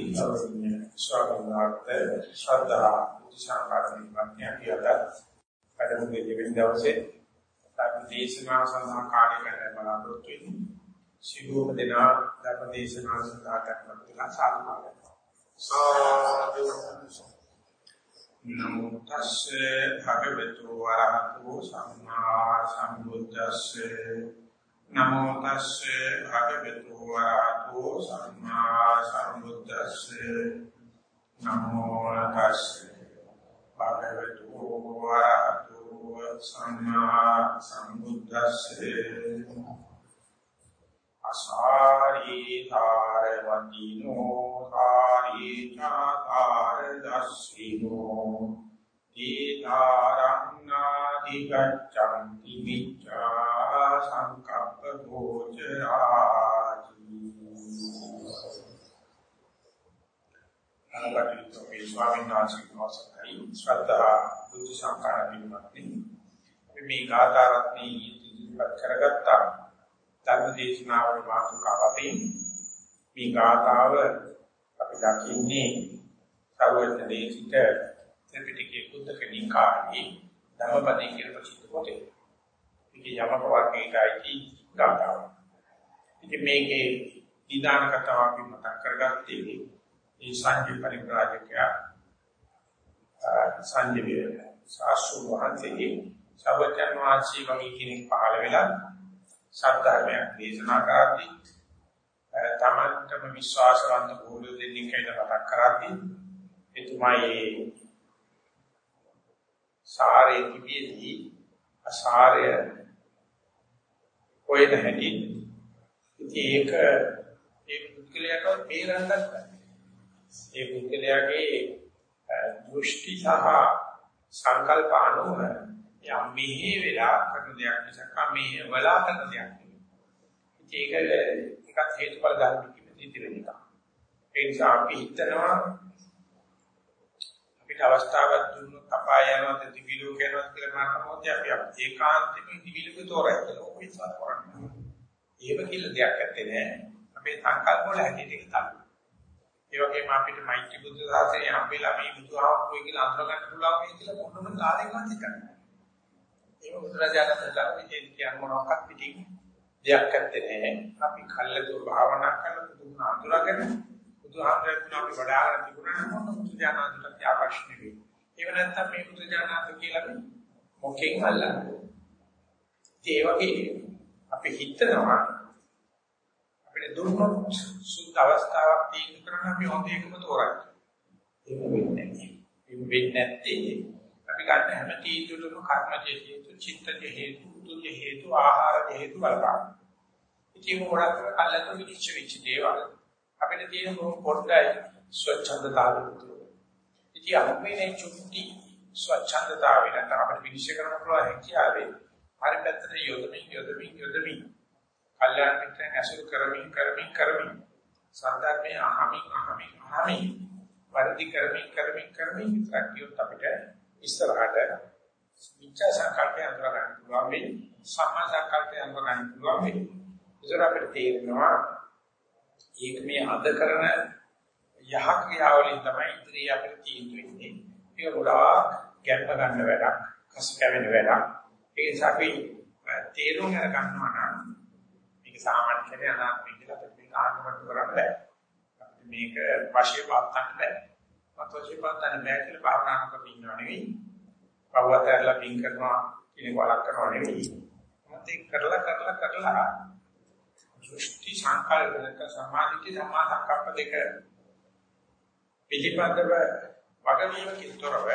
අතිගෞරවනීය ස්වාමීන් වහන්සේ ශ්‍රද්ධා උත්සාහකාරී වන්‍ය අපිට වැඩමුළුවේ දෙවෙනි දවසේ ධර්ම දේශනාව සඳහා කාර්ය කරන බලාපොරොත්තු වෙන්නේ සිළුවම දෙනා ධර්ම දේශනාව සඳහා කරන සාධුකාරය සාදු නමෝ තස්සේ භගවතු වරහතු සම්මා සම්බුද්දස්සේ නමෝ තස්සේ භගවතු වරහතු සම්මා සම්බුද්දස්සේ. නමෝ තස්සේ භගවතු වරහතු සම්මා සම්බුද්දස්සේ. අසාරී ධාරවතිනෝ කාරී චාකාර දස්සිනෝ දීධාරණාදි ගච්ඡanti විච්ඡා සංකප්ප ගෝචරාති අනුගතිතෝ මේ ස්වාමීන් වහන්සේ වාසකයි ශ්‍රද්ධා බුද්ධ සංකාර පිළිමත්නි මේ ගාථාරත්නි ඉදිරිපත් කරගත්තා ධර්මදේශනාවල මාතෘකාවතේ මේ ගාථාව අපි දකින්නේ සර්වඥ දේශිත ත්‍රිපිටකයේ කුද්දක නිකායේ ධම්මපදයේ කියන ප්‍රසිද්ධ පොතේ. ඉතින් යමක වර්ගයකයි ගාථාව. ඉතින් මේකේ නිදාන කතාවක් මතක් කරගත්තේ ඒ සංජය පරිබ්‍රාජකයා සංජය සාසු වහන්සේගේ සර්වඥ වහන්සේ වගේ කෙනෙක් පහළ වෙලා සත්‍යමයක් දේශනා කරද්දී තමන්ටම විශ්වාසවන්ත බෝධි දෙන්නේ කියලා මතක් කරද්දී එතුමයි සාරේ තිබියදී අසාරය කොහෙද හැටි ඉතින් ඒක ඒ පුද්ගලයාට බේරන්නත් බෑ ඒ පුද්ගලයාගේ දෘෂ්ටි සහ සංකල්ප අනුව යම් මෙහි වෙලා කරන දෙයක් මිසක් මෙහි වලා කරන දෙයක් නෙවෙයි. ඒක එකත් හේතුඵල ධර්ම කිව්වෙ තියෙන එක. ඒ නිසා අපි හිතනවා අපිට අවස්ථාවක් දුන්නොත් අපාය යනවා දිවිලෝ කියනවා කියලා මාතමෝත් අපි ඒකාන්තයෙන් දිවිලක තෝරයි ඔක විශ්වාස කරන්නේ. ඒව කියලා දෙයක් නැත්තේ නෑ. අපේ සංකල්ප වල හැටියට ඒක තමයි. ඒ වගේම අපිට මෛත්‍රී බුද්ධ සාසනය හම්බෙලා මේ බුදුහාමුදුරුවෝ කියලා අඳුර ගන්න පුළුවන් මේ කියලා මොනම කාලයකවත් හිතන්නේ. ඒක බුදුරජාණන් වහන්සේ කියන මොනවාක් පිටින් දෙයක් නැත්තේ නෑ. අපි කල්ලාතු භාවනා කරන බුදුන් අඳුරගෙන බුදුහාමුදුරුවෝ අපි වඩාගෙන තිබුණා නම් මොන බුදුජානනාට ආකර්ෂණය වෙයි. ඒව නැත්තම් මේ බුදුජානනාට කියලා මේ මොකෙන් අල්ලන්නේ. ඒ වගේ අපි හිතනවා අපිට දුන්නොත් සුද්ධ අවස්ථාවක් තීන්දුව කරන අපි හොඳ එකම තෝරන්නේ. ඒක වෙන්නේ නැහැ. ඒක වෙන්නේ නැත්තේ අපි ගන්න හැම තීන්දුවකම කර්මජ හේතු, චිත්තජ හේතු, උතුජ හේතු, ආහාර හේතු බලපාන. ඉතින් මොකක්ද කල්ලාතු විනිශ්චය වෙච්ච දේවල් අපිට තියෙන බොහොම පොඩ්ඩයි ස්වච්ඡන්දතාවය උතුරු. ඉතින් අපේ චුට්ටි ස්වච්ඡන්දතාවය නැත්නම් අපිට විනිශ්චය කරන්න පුළුවන් හැකියාවේ හරි පැත්තට යොදමින් යොදමින් යොදමින්. කල්යාණ මිත්‍රයන් ඇසුරු කරමින් කරමින් කරමින්. සද්ධර්මයේ අහමින් අහමින් අහමින්. වර්ධි කරමින් කරමින් කරමින් විතරක් කියොත් අපිට ඉස්සරහට මිච්ඡා සංකල්පය අඳුර ගන්න පුළුවන් වෙයි. සම්මා සංකල්පය අඳුර ගන්න පුළුවන් වෙයි. ඉතින් අපිට තේරෙනවා ඒක මේ අද කරන යහ ක්‍රියාවලින් තමයි ඉදිරිය අපිට තීන්දුව වෙන්නේ ඒක ගොඩාක් ගැම්ම ගන්න වැඩක් කස කැවෙන වැඩක් ඒ නිසා අපි තේරුම් ගන්නවා නම් මේක සාමාන්‍ය කෙනෙක් අනාත්මය කියලා අපිට ආගමකට කරන්න බෑ. මේක වශයෙන් වත්තන්න බෑ. මත වශයෙන් වත්තන්න බෑ කියලා භාවනා කරන ඉන්නව නෙවෙයි. පවවතරලා පින් කරනවා කියන වලක් කරනවා නෙවෙයි. මත ඒක කරලා කරලා කරලා දෘෂ්ටි සංකල්පනක සමාධික සම්මා සංකප්ප දෙක පිළිපදව වගවීමකින් තොරව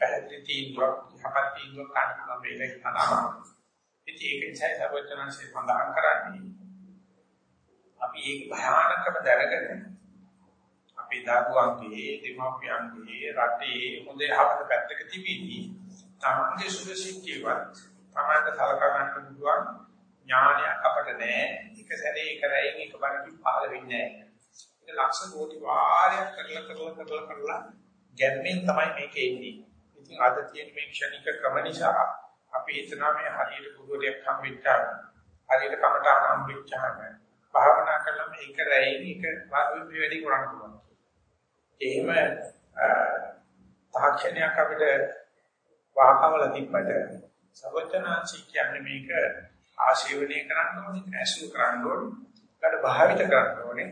පැහැදිලි තීන්දුවක් යහපත් තීන්දුවක් ගන්න පුළුවන් වේලක් තමයි. ඉතින් ඒක නිසා සර්වඥාන්සේ සඳහන් කරන්නේ අපි ඒක භයානකම දැනගෙන අපේ දරුවන්ගේ දෙමාපියන්ගේ රටේ හොඳ යහපත පැත්තක තිබීදී තමන්ගේ සුභසිද්ධියවත් තමන්ට සලකා ගන්න පුළුවන් ඥානයක් අපට නැහැ. එක සැරේ එක රැයින් එක බණකින් පහළ වෙන්නේ නැහැ. ඒක ලක්ෂ කෝටි වාරයක් කරලා කරලා කරලා කරලා ගැම්මෙන් තමයි මේක එන්නේ. ඉතින් අද තියෙන මේ ක්ෂණික ක්‍රම නිසා අපි හිතනවා මේ හරියට ගුරුවරයෙක් හම්බෙච්චාම හරියට කමටහන් හම්බෙච්චාම භාවනා කළාම ඒක රැයින් එක වාරුවේ වැඩි කරන්න පුළුවන්. එහෙම තාක්ෂණයක් අපිට වාහකවල තිබ්බට සවචනාංශී කියන්නේ මේක ආශීර්වණය කරන්න ඕනේ, ඇසුරු කරන්න ඕනේ, ඊට භාවිත කරන්න ඕනේ.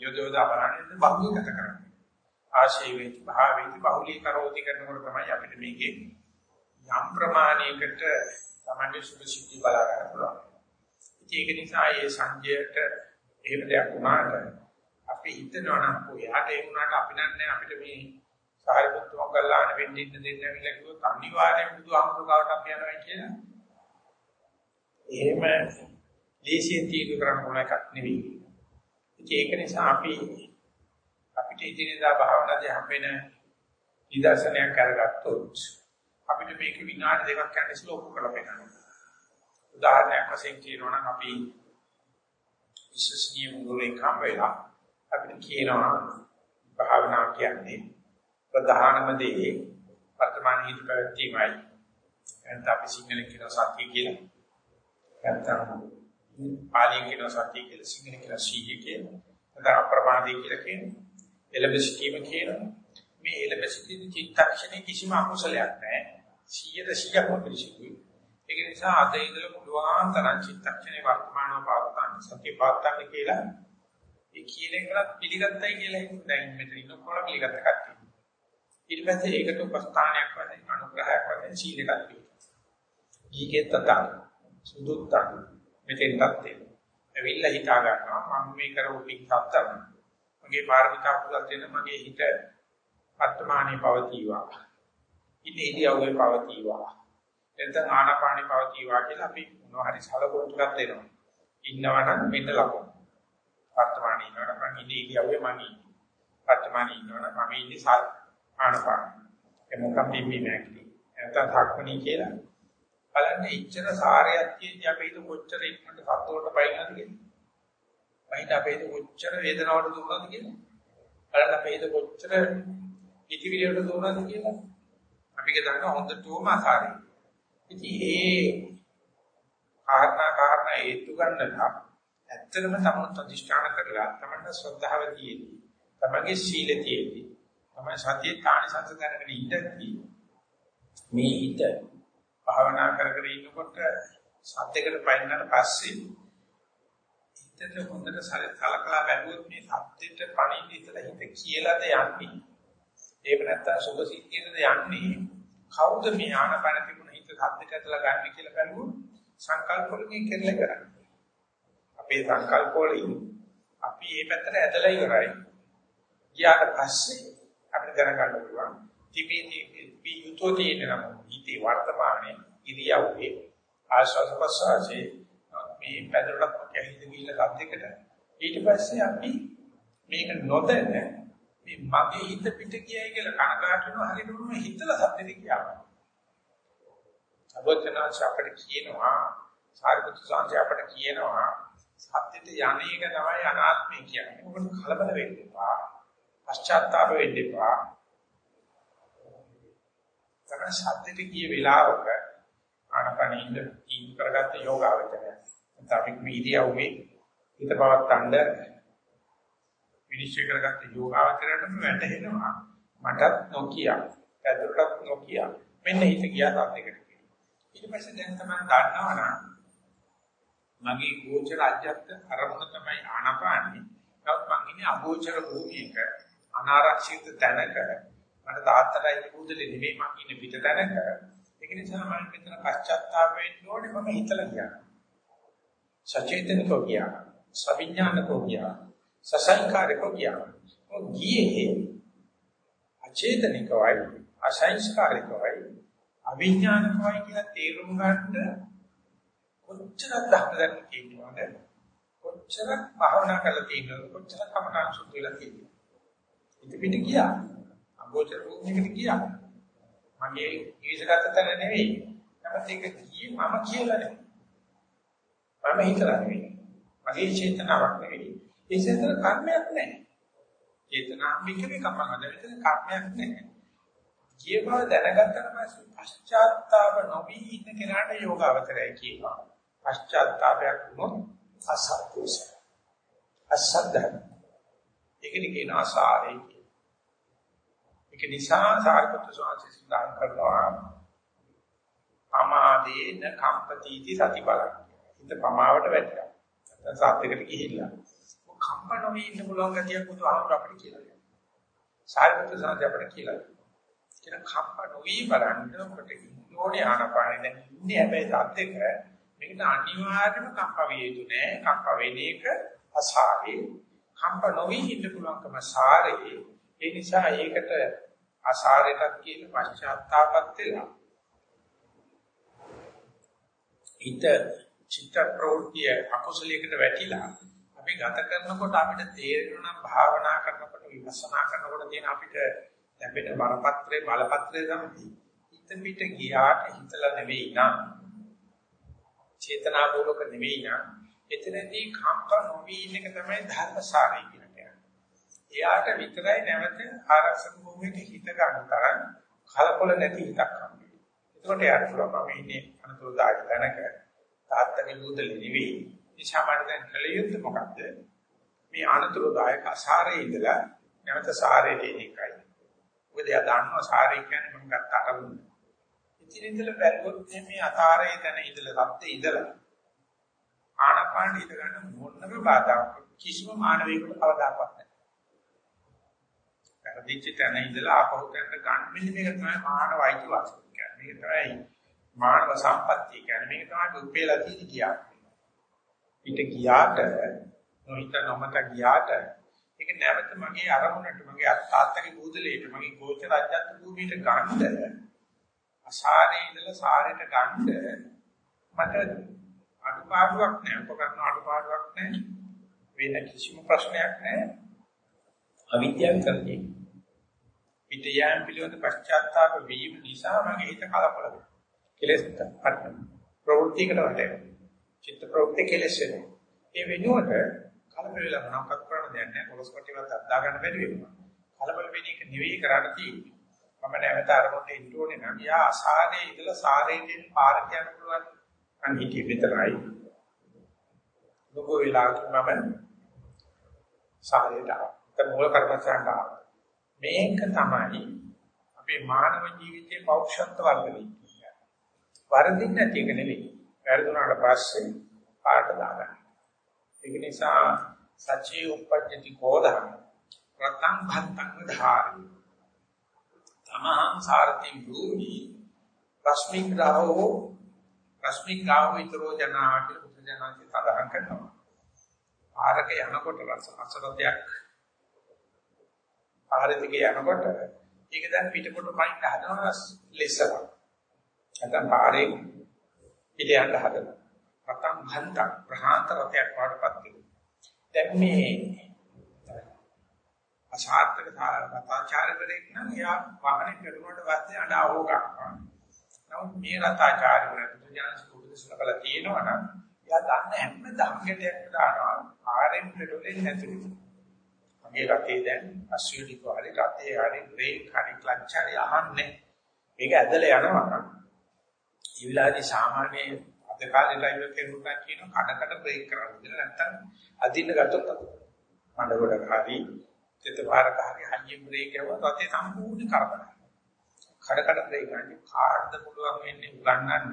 යොදවදා බලන්නේ බහුලීකත කරන්න. ආශීර්වේති භාවේති බහුලී කරෝති කරනකොට තමයි අපිට මේකේ යම් ප්‍රමාණයකට තමයි සුභ සිද්ධි බලා ගන්න පුළුවන්. ඒක නිසා මේ සංජයට එහෙම දෙයක් වුණාට අපි හිතනවා නම් කොහාට ඒ වුණාට අපි නන්නේ අපිට මේ සාහිත්‍ය මොකල්ලාන වෙන්න ඉන්න දෙන්න ඇවිල්ලා කිව්වොත් අනිවාර්යෙන් බුදුහාමුදුරුවෝ අපි යනවා කියලා. එහෙම දේශීය තීරු කරන්න ඕන එකක් නෙවෙයි. ඒක නිසා අපි අපිට ඉදිරියදා භාවනාවේ හම්බෙන නිදර්ශනයක් අරගත්තොත් අපිට මේක විනාඩි දෙකක් යන ස්ලෝප් කරලා පෙන්නනවා. උදාහරණයක් වශයෙන් කියනවා නම් අපි විශ්වසනීය මුලේ කම් වෙලා අපිට කියනවා භාවනා කියන්නේ ප්‍රධානම දේ වර්තමාන හිත පැවැත්මයි. එහෙනම් අපි සිංහලෙන් කියන සත්‍ය කියලා. නැත්නම් පාලියෙන් කියන සත්‍ය කියලා සිංහලෙන් කියන සීය කියලා. නැත්නම් අප්‍රමාදී කියලා කියනවා. එලෙබසිටීම කියනවා. මේ එලෙබසිටී චිත්තක්ෂණේ කිසිම අකුසලයක් නැහැ. 100 100ක්ම පිළිසිදුයි. ඒක නිසා අද ඉඳලා පුළුවන් තරම් චිත්තක්ෂණේ වර්තමානව පාත්තන්න සත්‍ය පාත්තන්න කියලා ඒ කියන එකලත් පිළිගත්තයි කියලා හිතුවා. දැන් මෙතන ඉන්නකොට පිළිගත්ත කට්ටිය. ඊට පස්සේ ඒකට උපස්ථානයක් වශයෙන් අනුග්‍රහයක් වශයෙන් සීලයක් තියෙනවා. ඊකේ තතං සුදුත්තං මෙතෙන්ටත් තියෙනවා. ඇවිල්ලා හිතා ගන්නවා මම මේ කරපු පිටත්තම මගේ පාරමිතා පුරක් දෙන මගේ හිත වර්තමානයේ පවතිවා. ඉන්නේ ඉරියව්වේ පවතිවා. එතන ආනාපානෙ පවතිවා කියලා අපි මොනවා හරි සලකුණු ටිකක් දෙනවා. ඉන්නවනම් මෙන්න ලකුණු. වර්තමානයේ ඉන්නවනම් මම ඉන්නේ ඉරියව්වේ මම ඉන්නේ. වර්තමානයේ ඉන්නවනම් මම ඉන්නේ ආනපාන. ඒ මොකක්ද මේ නැක්ටි. නැත්නම් ධක්මනී කියලා. බලන්න ඉච්ඡන සාරයක් තියෙද්දි අපි හිත කොච්චර ඉක්මනට සත්වයට පයින්නද කියලා. වහිත අපේ හිත කොච්චර වේදනාවට දුන්නද කියලා. බලන්න අපේ හිත කොච්චර ඉතිවිලියට දුන්නද කියලා. අපි කියනවා හොඳටම අසාරයි. ඉතින් ඒ කාරණා කාරණා හේතු ගන්නලා ඇත්තටම තමන් අධිෂ්ඨාන කරලා තමන්ට ශ්‍රද්ධාව තියෙන්නේ. තමන්ගේ සීල තියෙන්නේ. තමයි සතිය තානිසංස දැනගෙන ඉඳී මේ හිත භාවනා කර කර ඉන්නකොට සත්‍යයකට පයින්නට පස්සේ හිතට හොඳට සලකලා බැලුවොත් මේ සත්‍යෙට පණින්න ඉතලා හිත කියලාද යන්නේ? ඒක නැත්තම් සුභ සිද්ධියද යන්නේ? කවුද මේ ආනපන තිබුණ හිත සත්‍යෙට ඇදලා ගන්න කියලා බැලුවොත් සංකල්ප වලින් කෙරලා කරන්නේ. අපේ සංකල්ප වලින් අපි මේ පැත්තට ඇදලා ඉවරයි. ගියාට පස්සේ අපිට දැනගන්න පුළුවන් තිබී තිබී යුතෝ තියෙන නම්. හිතේ වර්තමානයේ ඉරියව්වේ ආශ්වාස ප්‍රශ්වාසයේ මේ පැදරටත් කැහිද ගිහිල්ලා සද්දයකට ඊට පස්සේ අපි මේක නොදැන මේ මගේ හිත පිට ගියයි කියලා කනගාටු වෙනවා හරියටම හිතලා සද්දෙට කියනවා සබෝචනාච අපිට කියනවා සාරිපුත්‍ර සාංශය අපිට කියනවා සත්‍යෙට යන්නේක තමයි අනාත්මය කියන්නේ. මොකද කලබල වෙන්න එපා. පශ්චාත්තාප වෙන්න එපා. තමයි සද්දෙට ගිය වෙලාවක ආනපනින්ද ඊ කරගත්ත යෝගාවචරය. නැත්නම් අපි වීර්යවුවේ හිත පවත්තන්න විනිශ්චය කරගත්ත යෝගාවචරයටම වැටහෙනවා. මටත් නොකිය. පැදුරටත් නොකිය. මෙන්න හිත ගියා සද්දෙකට. ඊට පස්සේ දැන් තමයි දන්නවනම් මගේ ගෝචර අධ්‍යක්ත අරමුණ තමයි ආනපානයි. නමුත් මං ඉන්නේ අගෝචර භූමියක අනාරක්ෂිත තැනක මට තාත්තටයි පුදුලේ නෙමෙයි මම ඉන්නේ පිට තැනක. ඒක නිසා මම මෙතන පශ්චාත්තාප වෙන්න ඕනේ මම හිතලා කියනවා සචේතනිකෝ කියා සවිඥානිකෝ කියා සසංකාරිකෝ කියා ඔය ගියේ. අචේතනිකවයි අසංස්කාරිකවයි අවිඥානිකවයි කියලා තේරුම් ගන්න කොච්චර දහදන්න කියනවද කොච්චර භාවනා කරලා තියෙනවද? කොච්චර කමඨාන් සුද්ධ වෙලා තියෙනවද? ඉත පිට ගියා. අගෝචර භූමියකට ගියා. මගේ ඊසගත තැන නෙවෙයි. නමුත් ඒක ගියේ මම කියලා නෙවෙයි. මම හිතලා නෙවෙයි. මගේ චේතනාවක් නෙවෙයි. ඒ චේතන කර්මයක් නැහැ. චේතනා මිකේ කම්මකට විතර කර්මයක් නැහැ. කිය බව දැනගත්තට පස්සේ පශ්චාත්තාප නොවි ඉන්න කෙනාට යෝගාවතරයි කියනවා. පශ්චාත්තාපයක් වුණොත් අසත්පුරුෂය. අසද්ධර්ම. ඒකනේ කියන ආසාරය. ඒක නිසා සාරිපුත්‍ර ස්වාමීන් සඳහන් කරනවා අමාදේන කම්පතිති සති බලං. හිත පමාවට වැටෙනවා. නැත්නම් සාත්‍යකට ගිහිල්ලා. කම්ප නොවි ඉන්න පුළුවන් ගතියක් බුදුහාමුදුර අපිට කියලා දෙනවා. සාරිපුත්‍ර ස්වාමීන් අපිට කියලා දෙනවා. කියන කම්ප නොවි බලන්න ඔකට ඕනේ ආනපානෙ දැන් ඉන්නේ හැබැයි සාත්‍යක මේකට අනිවාර්යයෙන්ම කම්ප විය යුතු නෑ. කම්ප වෙන එක අසාරේ. කම්ප නොවි ඉන්න පුළුවන්කම සාරේ. ඒ නිසා ඒකට අසාරයටත් කියන පශ්චාත්තාපත් වෙලා හිත චිත්ත ප්‍රවෘත්තිය අකුසලයකට වැටිලා අපි ගත කරනකොට අපිට තේරෙනවා භාවනා කරනකොට විපස්සනා කරනකොට තියෙන අපිට ලැබෙන බරපත්‍රේ බලපත්‍රේ තමයි හිත පිට ගියාට හිතලා නෙවෙයි නා චේතනාපූර්වක නෙවෙයි නා එතනදී කම්ප නොවි ඉන්න එක තමයි ධර්මසාරය කියන්නේ. එයාට විතරයි නැවත ආරක්ෂක භූමියට හිත ගන්න තරම් කලකොල නැති හිතක් හම්බෙන්නේ. එතකොට යාට පුළුවන් මම ඉන්නේ අනතුරුදායක තැනක තාත්තගේ බුදලි නෙවෙයි. නිසා මට දැන් කළ යුත්තේ මොකක්ද? මේ අනතුරුදායක අසාරේ ඉඳලා නැවත සාරේට එන එකයි. මොකද එයා දන්නවා සාරේ කියන්නේ මම ගත්ත අරමුණ. ඉතින් ඉඳලා බැලුවොත් මේ අතාරේ තැන ඉඳලා සත්‍ය ඉඳලා ආනපාන ඉඳ ගන්න මොනම බාධාවක් කිසිම මානවයෙකුට කවදාකවත් නැහැ. කරදිච්ච තැන ඉඳලා ආපහු තැනට ගන්න. මෙන්න මේක තමයි මානව අයිතිවාසිකම් කියන්නේ. මේක තමයි මානව සම්පත්තිය කියන්නේ. මේක තමයි උපේලා තියෙන කියා. පිට ගියාට නොහිත නොමත ගියාට ඒක නැවත මගේ අරමුණට මගේ තාත්තගේ බුදලේට මගේ ගෝච රාජ්‍යත් භූමියට ගන්න අසාරේ ඉඳලා සාරයට ගන්න මට අඩුපාඩුවක් නැහැ. උපකරණ අඩුපාඩුවක් නැහැ. වෙන කිසිම ප්‍රශ්නයක් නැහැ. අවිද්‍යාව කරන්නේ. පිට යෑම පිළිබඳ පශ්චාත්තාප වීම නිසා මගේ හිත කලබල වෙනවා. කෙලෙස් අටන ප්‍රවෘත්තියකට වැටෙනවා. චිත්ත ප්‍රවෘත්ති කෙලෙස් වෙනවා. ඒ වෙනුවට කලබල වෙලා මොනවක්වත් කරන්න දෙයක් නැහැ. පොලොස් කොටිවත් අද්දා ගන්න බැරි වෙනවා. කලබල වෙන එක නෙවෙයි කරන්න තියෙන්නේ. මම නැවත අරමුණට ඉන්න ඕනේ නම් යා අසාරේ ඉඳලා සාරේට පාර කියන්න පුළුවන්. අන්න හිතේ විතරයි. ලොකු වෙලාවක මම සාරේට ආවා. මූල කර්මස්ථානට ආවා. මේක තමයි අපේ මානව ජීවිතයේ පෞෂත්ව වර්ධනය වරදින් නැති එක නෙවෙයි. වැරදුනාට පස්සේ පාට දාගන්න. ඒක නිසා සචේ උපජ්ජති කෝධං රතං භත්තං ධාරි. තමහං සාරති භූමි රශ්මික් රාහෝ රශ්මික් රාහෝ විතරෝ ජනාට උපජනාති සදාහන් කරනවා. ආරක යනකොට රස අසරදයක් ආරදිගේ යනකොට ඒක දැන් පිටකොට පයින් හදනවා ලෙසලා නැත්නම් පාරේ පිට යන්න හදනවා. රතම් භන්ත ප්‍රහාන්ත රතයක් වඩපත් වෙනවා. දැන් මේ අසාර්ථක රතාචාර්යවරයෙක් නම් යා වාහනේ කරුණාට වාස්තේ අඬ ආවෝ ගන්නවා. නමුත් මේ රතාචාර්යවරයා පුදුජානස් කුඩුසලකලා තියෙනවා නම් යා දන්න හැම ධම්මකටයක් දානවා ආරෙන් පෙරොලෙන් නැතුළු. මගේ රතේ දැන් අස්විලි කාලේ රතේ හරි බ්‍රේක් හරි ක්ලච් හරි අහන්නේ. මේක ඇදලා යනවා. ඒ වෙලාවේදී සාමාන්‍ය අද කාලේ ඩ්‍රයිවර් කෙනෙකුට කියන කඩ කඩ බ්‍රේක් කරන්න දෙන්න නැත්තම් අදින්න ගත්තොත් මඩ ගොඩ හරි තෙත පාරක හරි හයියෙන් බ්‍රේක් කරුවා රතේ සම්පූර්ණ කරබන කඩ කඩ බ්‍රේක් ගන්න කාර්ඩ් පුළුවන් වෙන්නේ උගන්නන්න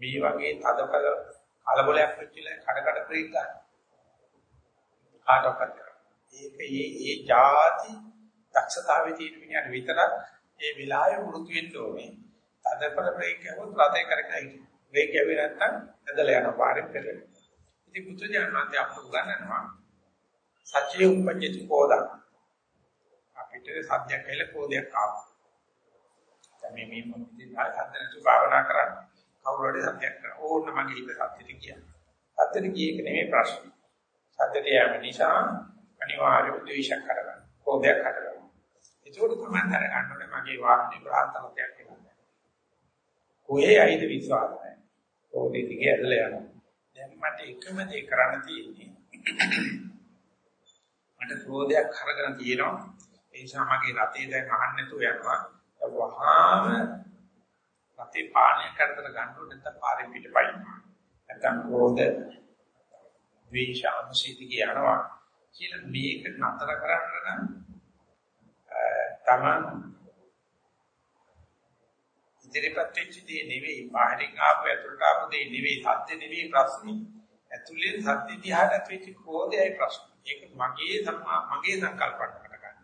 මේ වගේ තදකල කලබලයක් වෙච්චිලා කඩ කඩ බ්‍රේක් ගන්න කාටවත් ඒක ඒ ඒ જાති දක්ෂතාවයේ තියෙන මිනිහට විතරක් ඒ විලාය වෘතු වෙන්න ඕනේ තදපර බ්‍රේක් ගහුවොත් රතේ කරකයි. බ්‍රේක් ගැවි නැත්තම් ඇදලා යන පාරෙන් පෙරලෙන. ඉතින් බුදුජානක අපට උගන්වනවා සත්‍ය උපජ්ජති කෝදා. අපිට සත්‍යයක් කියලා කෝදයක් ආවා. දැන් මේ මේ මම ඉතින් හදන තු භාවනා කරන්නේ. කවුරු හරි සත්‍යයක් කරා. ඕන්න මගේ හිත සත්‍යෙට කියන්නේ. සත්‍යෙට ගියේ එක නෙමෙයි ප්‍රශ්නේ. සත්‍යෙට යෑම නිසා අනිවාර්යව ද්වේෂයක් කරගන්න. කෝදයක් හටගන්නවා. ඒකට තමයි දැනගන්න ඕනේ මගේ වාහනේ ප්‍රාර්ථනාවක් කියලා. කොහේ ඇයිද විශ්වාස නැහැ. ඕකේ දිගේ ඇදලා යනවා. දැන් මට එකම දේ කරන්න තියෙන්නේ මට ක්‍රෝධයක් කරගෙන තියෙනවා. ඒ නිසා මගේ රතේ දැන් අහන්න නැතුව යනවා. වහාම රතේ පාණය කරදර ගන්නකොට නැත්නම් පාරේ පිටපයින්. නැත්නම් ක්‍රෝධ ද්වේෂ අනුසිතික යනවා. කියලා මේක නතර කරන්න නම් තමන් ඉදිරිපත් වෙච්ච දේ නෙවෙයි බාහිරින් ආපු ඇතුළට ආපු දේ නෙවෙයි සත්‍ය නෙවෙයි ප්‍රශ්නේ. ඇතුළේ සත්‍ය දිහාට වෙච්ච ක්‍රෝධයයි ප්‍රශ්නේ. ඒක මගේ මගේ සංකල්පකට ගන්න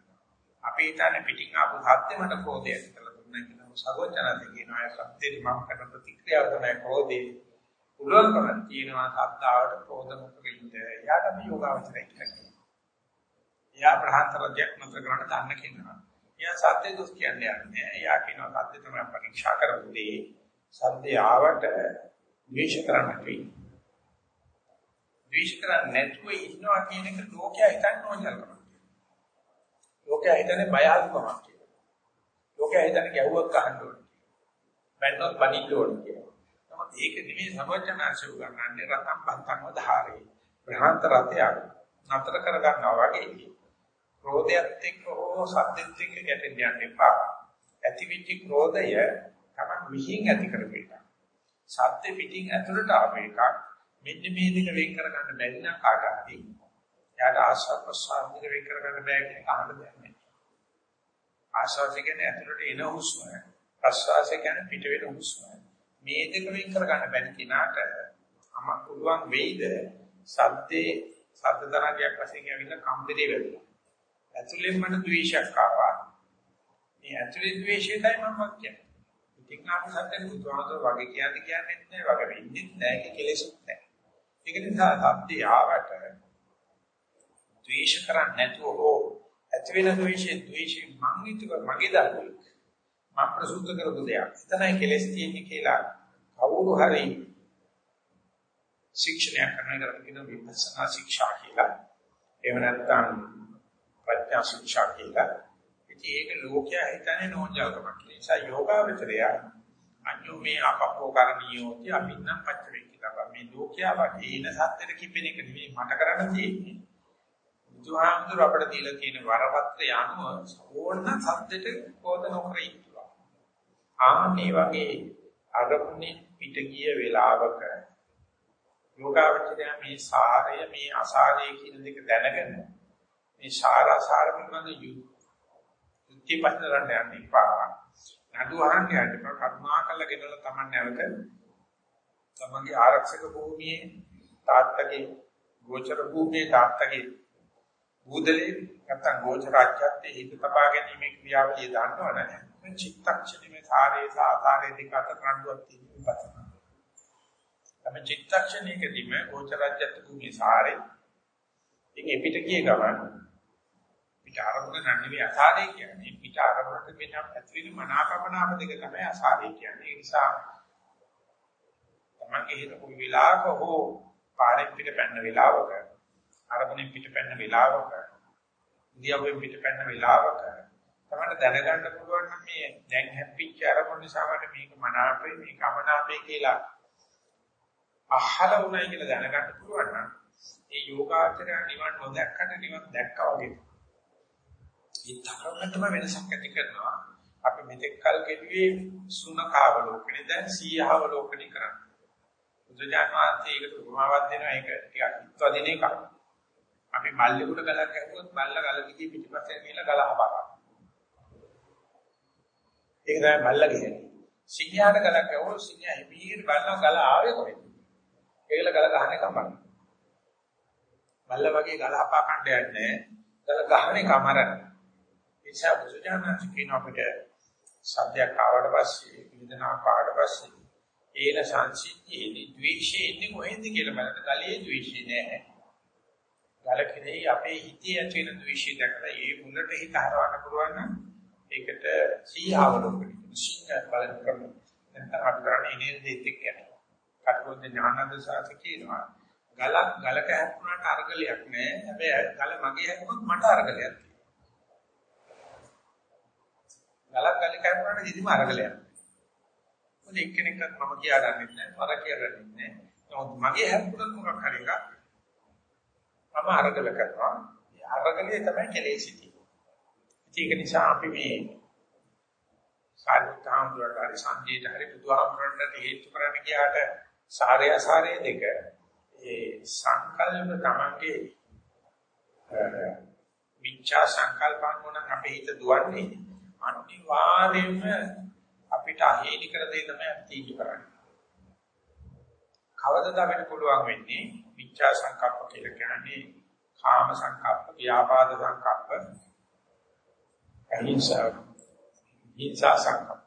අපි හිතන්නේ පිටින් ආපු සත්‍ය මට ක්‍රෝධයක් කියලා දුන්නා කියලා. සර්වඥාදී කියනවා ඒ සත්‍යෙදි මම කරන ප්‍රතික්‍රියාව තමයි ක්‍රෝධේ. පුළුවන්කම තියෙනවා සත්‍යාවට ක්‍රෝධ නොකර ඉන්න එයාට මේ යෝගාවචරය කියන්නේ එයා ප්‍රහාන්තරයක් නතර කරන්න දන්න කෙනා එයා සත්‍ය දුස් කියන්නේ නැහැ. එයා කියනවා සත්‍ය තමයි පරීක්ෂා කරන්නේ. සත්‍ය ආවට ද්වේෂ කරන්න වෙයි. ද්වේෂ කරන්නේ නැතුව ඉන්නවා කියන එක ලෝකයා හිතන්නේ ඕනකම. ලෝකයා හිතන්නේ බය අල්පමක් කියලා. ලෝකයා හිතන්නේ ගැහුවක් ගහන්න ඕනේ. බැන්නොත් පණින්න ඕනේ කියලා. නමුත් ඒක නෙමෙයි සර්වඥාන්සේ උගන්වන්නේ රතම් බන්තං වධාරේ. බ්‍රහාන්ත රතයක් නතර කර ගන්නවා වගේ. ක්‍රෝධයත් එක්ක හෝ සද්දෙත් එක්ක ගැටෙන්න යන්න එපා. ඇතිවිච්ච ක්‍රෝධය තමයි විහිං ඇති කරපු එක. සද්ද පිටින් ඇතුළට ආව එකක්. මෙන්න මේ දෙක වෙන් කර ගන්න බැරි නම් කාටවත් යාට ආශ්වාස ප්‍රශ්වාස දෙක වෙන් කර ගන්න බෑ කියන අහන්න දෙන්නේ. ආශ්වාසය කියන්නේ ඇතුළට එන හුස්ම. ප්‍රශ්වාසය කියන්නේ පිට වෙන හුස්ම. මේ දෙක වෙන් කර ගන්න බැරි කෙනාට අම පුළුවන් වෙයිද සද්දේ සද්ද තරංගයක් වශයෙන් ඇවිල්ලා කම්බරේ වෙනවා. ඇතුලෙන් මට ද්වේෂයක් ආවා. මේ ඇතුලේ ද්වේෂයයි මම කියන්නේ. ඉතින් ආපු සත්‍යනේ බුදුහාමර වගේ කියන්නේ කියන්නේ නැහැ, වගේ වෙන්නේ නැහැ, ඒක කෙලෙසුත් නැහැ. ඒක නිසා සත්‍ය ආවට ද්වේෂ කරන්නේ නැතුව හෝ ඇති වෙන ද්වේෂයේ ද්වේෂي මං හිතුව මගේ දරුවෙක්. මම ප්‍රසූත කරපු දෙයක්. එතනයි කෙලෙස් තියෙන්නේ කියලා කවුරු හරි ශික්ෂණය කරනවා කියන විපස්සනා ශික්ෂා කියලා. එහෙම නැත්නම් ප්‍රඥා ශික්ෂා කියලා. ඉතින් ඒක ලෝකයා හිතන්නේ නෝන්ජල්කමක්. ඒ නිසා යෝගාවචරය අඤ්ඤෝ මේ අපපෝ කරණියෝති අභින්නම් පච්චවේකිතා. මේ ලෝකයා වගේ ඉන සත්‍යෙට කිපෙන එක නෙවෙයි මට කරන්න තියෙන්නේ. බුදුහාමුදුර අපිට දීලා තියෙන වරපත්‍රය අනුව ඕන්න සත්‍යෙට කෝධ නොකර ඉන්නවා. ආන්නේ වගේ අරමුණේ පිට ගිය වෙලාවක යෝගාවචරය මේ සාරය මේ අසාරය කියන දෙක දැනගෙන මේ සාරාසාර පිළිබඳ යුක්ති පස්තරන්න යන්න එපා. නඩු අහන්න යන්න එපා. කරුණාකරලා ගෙනලා Taman නැවත තමන්ගේ ආරක්ෂක භූමියේ තාත්තගේ ගෝචර භූමියේ තාත්තගේ බුදලේ නැත්නම් ගෝචර අධ්‍යාත්මයේ හිත තබා ගැනීමේ ක්‍රියාවලිය දන්නවනේ. මේ චිත්තක්ෂණයේ සාරේ සාතාරේ දෙක අතර රණ්ඩුවක් තියෙනවා. තම චිත්තක්ෂණයකදීම ගෝචර අධ්‍යාත්ම භූමියේ සාරේ ඉතින් පිට ගිය ගමන් පිට ආරම්භන නැන්නේ අසාරේ කියන්නේ. පිට ආරම්භනට වෙන ඇතුළේ මනාපමනාප දෙක තමයි අසාරේ කියන්නේ. ඒ නිසා තමන්ගේ හිත කොයි වෙලාවක හෝ පාරෙන් පිට පැන්න වෙලාවක ආරම්භණයෙන් පිට පැන්න වෙලාවක ඉන්දියාවෙන් පිට පැන්න වෙලාවක තමයි දැනගන්න පුළුවන් නම් මේ දැන් හැප්පිච්ච ආරම්භන නිසා මට මේක මනාපේ මේක අමනාපේ කියලා අහලා උනායි කියලා දැනගන්න පුළුවන් නම් ඒ යෝගාචරය නිවන් නොදැක්කට නිවන් දැක්කා වගේ ඒ තරමටම වෙනසක් ඇති කරනවා. අපි මෙතෙක් කල් කෙරුවේ සුනකාවලෝකනේ දැන් සීහවලෝකනේ කරන්නේ. බුදුජානනාථේ ඒකට උපමාවක් දෙනවා ඒක ටිකක් හිතවදින එකක්. අපි මල්ලෙකුට ගලක් ඇහුවොත් මල්ල ගල දිගේ පිටිපස්සෙන් ගිහලා ගල හපනවා. ඒක තමයි මල්ල කියන්නේ. සිංහයාට ගලක් ඇහුවොත් සිංහයා හිමීර බලනවා ගල ආවේ කොහෙද? ඒකල ගල ගහන්නේ කමන්න. මල්ල වගේ ගල හපා කණ්ඩ යන්නේ ගල ගහන්නේ කමරන. නිසා බුදුජානක කියන අපිට සත්‍යයක් ආවට පස්සේ විදනාවක් ආවට පස්සේ ඒන සංසිද්ධියේදී ද්වේෂයේ ඉන්නේ කොහෙන්ද කියලා බලන්න ගලේ ද්වේෂය නෑ. ගල කෙරෙහි අපේ හිතේ ඇති වෙන ද්වේෂය දැකලා ඒ මුලට හිත හරවන්න පුළුවන් නම් ඒකට සීහාවලෝකණය සිංහ බලන ක්‍රම. නැත්නම් අපි කරන්නේ ඉනේ දෙත් එක්ක යනවා. කටුවෙන් ඥානන්ද සාත කියනවා ගලක් ගලක හැප්පුණාට අර්ගලයක් නෑ. හැබැයි ගල මගේ හැප්පුණොත් මට අර්ගලයක් ගලක් ගලේ කැපුණාට කිසිම අරගලයක් මොකද එක්කෙනෙක්වත් මම කියා ගන්නෙත් නැහැ මර කියා ගන්නෙත් නැහැ. නමුත් මගේ හැප්පුණත් මොකක් හරි එකක් මම අරගල කරනවා. ඒ අරගලේ තමයි කෙලෙසිටි ඒක නිසා අපි මේ සාරිතාම් වලට හරි සංජීත හරි බුදුහාමරණට හේතු කරන්න ගියාට සාරය අසාරය දෙක ඒ සංකල්ප තමන්ගේ මිච්ඡා සංකල්පන මොන අපේ හිත දුවන්නේ අනිවාර්යයෙන්ම අපිට අහේනි කර දෙය තමයි තීජු කරන්නේ. කවදද අපිට පුළුවන් වෙන්නේ මිච්ඡා සංකල්ප කියලා කියන්නේ කාම සංකල්ප, ව්‍යාපාද සංකල්ප, අහිංසා, හිංසා සංකල්ප.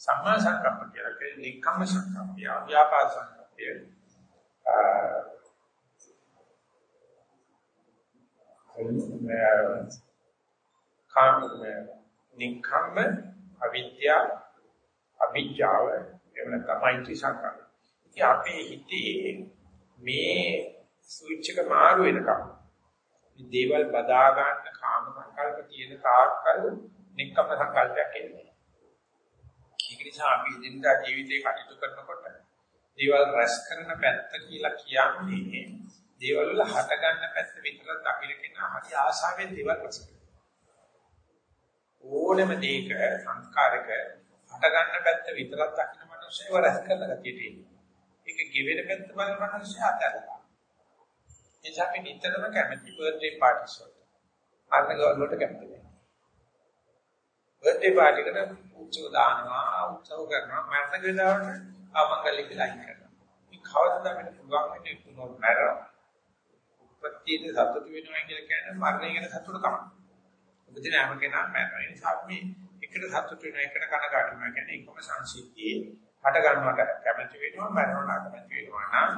සම්මා සංකල්ප කියලා කියන්නේ නික්කම්ම සංකල්ප, ව්‍යාපාද සංකල්ප. කාම නික්කම්ම අවිද්‍යාව අවිජ්ජාව එහෙම නැත්නම් මෛත්‍රී සංකල්ප. ඉතින් අපේ හිතේ මේ ස්විච් එක මාරු වෙනකම් මේ දේවල් බදා ගන්න කාම සංකල්ප තියෙන තාක්කල් නික්කම්ම සංකල්පයක් එන්නේ. ඒක නිසා අපි දිනදා ජීවිතේ කටයුතු කරනකොට දේවල් රැස් කරන පැත්ත කියලා කියන්නේ දේවල් වල හට ගන්න පැත්ත විතර දකින්න කෙනා හරි ආශාවෙන් දේවල් රැස් කරනවා. ඕනෙම දෙයක සංස්කාරක හට ගන්න පැත්ත විතරක් දකින්න මනුස්සයව රැස් කරලා ගතියට එන්නේ. ඒක ගෙවෙන පැත්ත බලන මනුස්සය අතහැරලා. එනිසා අපි නිතරම කැමති බර්ත්ඩේ පාටිස් වලට. අන්න ගවල් වලට කැමති නැහැ. බර්ත්ඩේ පාටි එකට උත්සව දානවා, උත්සව කරනවා, මරණ ගිලාවට ආමංගල්‍ය කියලා අයින් කරනවා. මේ කවදාද අපිට පුළුවන් වෙන්නේ පුනෝ මරණ. උපත්තියේ සතුට වෙනවා කියලා කියන්නේ මරණය ගැන සතුට තමයි. උපදින හැම කෙනාම මරනවා. ඒ නිසා අපි එකට සතුට වෙනවා, එකට කනගාටු වෙනවා කියන්නේ එකම සංසිද්ධියේ හට ගන්නවට කැමති වෙනවා, මරණවට කැමති වෙනවා නම්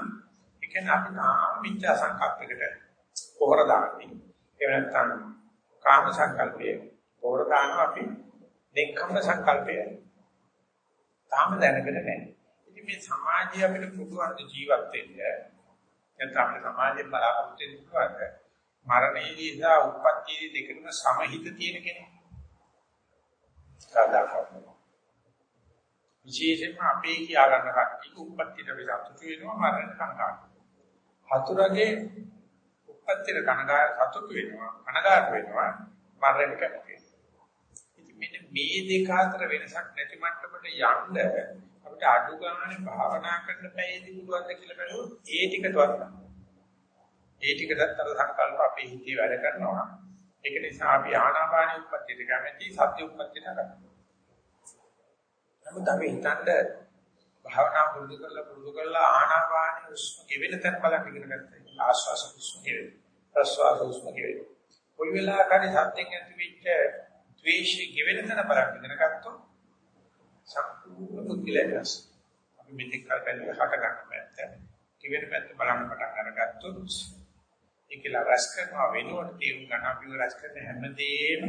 ඒ කියන්නේ අපි තාම මිත්‍යා සංකල්පයකට පොහොර දාන්නේ. එහෙම නැත්නම් කාම සංකල්පයේ පොහොර දානවා අපි දෙක්ඛම සංකල්පය තාම දැනගෙන නැහැ. ඉතින් මේ සමාජය අපිට පුළුවන් ජීවත් වෙන්න නැත්නම් අපේ සමාජයේ බලාපොරොත්තු වෙන පුළුවන් මරණයේදී සහ උප්පත්තියේදී දෙකම සමහිත තියෙන කෙනෙක්. සාදාකරනවා. විශේෂයෙන්ම අපේ කියා ගන්න කට්ටිය උප්පත්තියට විසතුතු වෙනවා මරණ සංකාර. හතුරගේ උප්පත්තියට කනගා සතුටු වෙනවා කනගාටු වෙනවා මරණ කැමති. ඉතින් මෙන්න මේ දෙක අතර වෙනසක් නැති මට්ටමට යන්න අපිට අඩු ගානේ භාවනා කරන්න බැයිදී පුළුවන් කියලා බැලුවොත් ඒ ටිකටවත් ඒ ටිකටත් අර සංකල්ප අපේ හිතේ වැඩ කරනවා. ඒක නිසා අපි ආනාපාන උප්පත්තියට කැමති සත්‍ය උප්පත්තියට කරනවා. නමුත් අපි හිතන්නේ භාවනා පුරුදු කරලා පුරුදු කරලා ආනාපාන උස්ම ගෙවෙන තැන බලන්න ඉගෙන ගත්තා. ආශ්වාස උස්ම ගෙවෙන. ප්‍රශ්වාස උස්ම ගෙවෙන. කොයි වෙලාවකරි සත්‍යෙන් ඇති වෙච්ච ද්වේෂය ගෙවෙන තැන බලන්න ඉගෙන ගත්තොත් සම්පූර්ණ පුද්ගලයාස්. අපි මෙතෙක් කල් බැලුවේ හට ගන්න පැත්ත. ගෙවෙන පැත්ත බලන්න පටන් අරගත්තොත් ඒකලා රැස් කරනවා වෙනුවට තේරුම් ගන්න අපිව රැස් කරන හැමදේම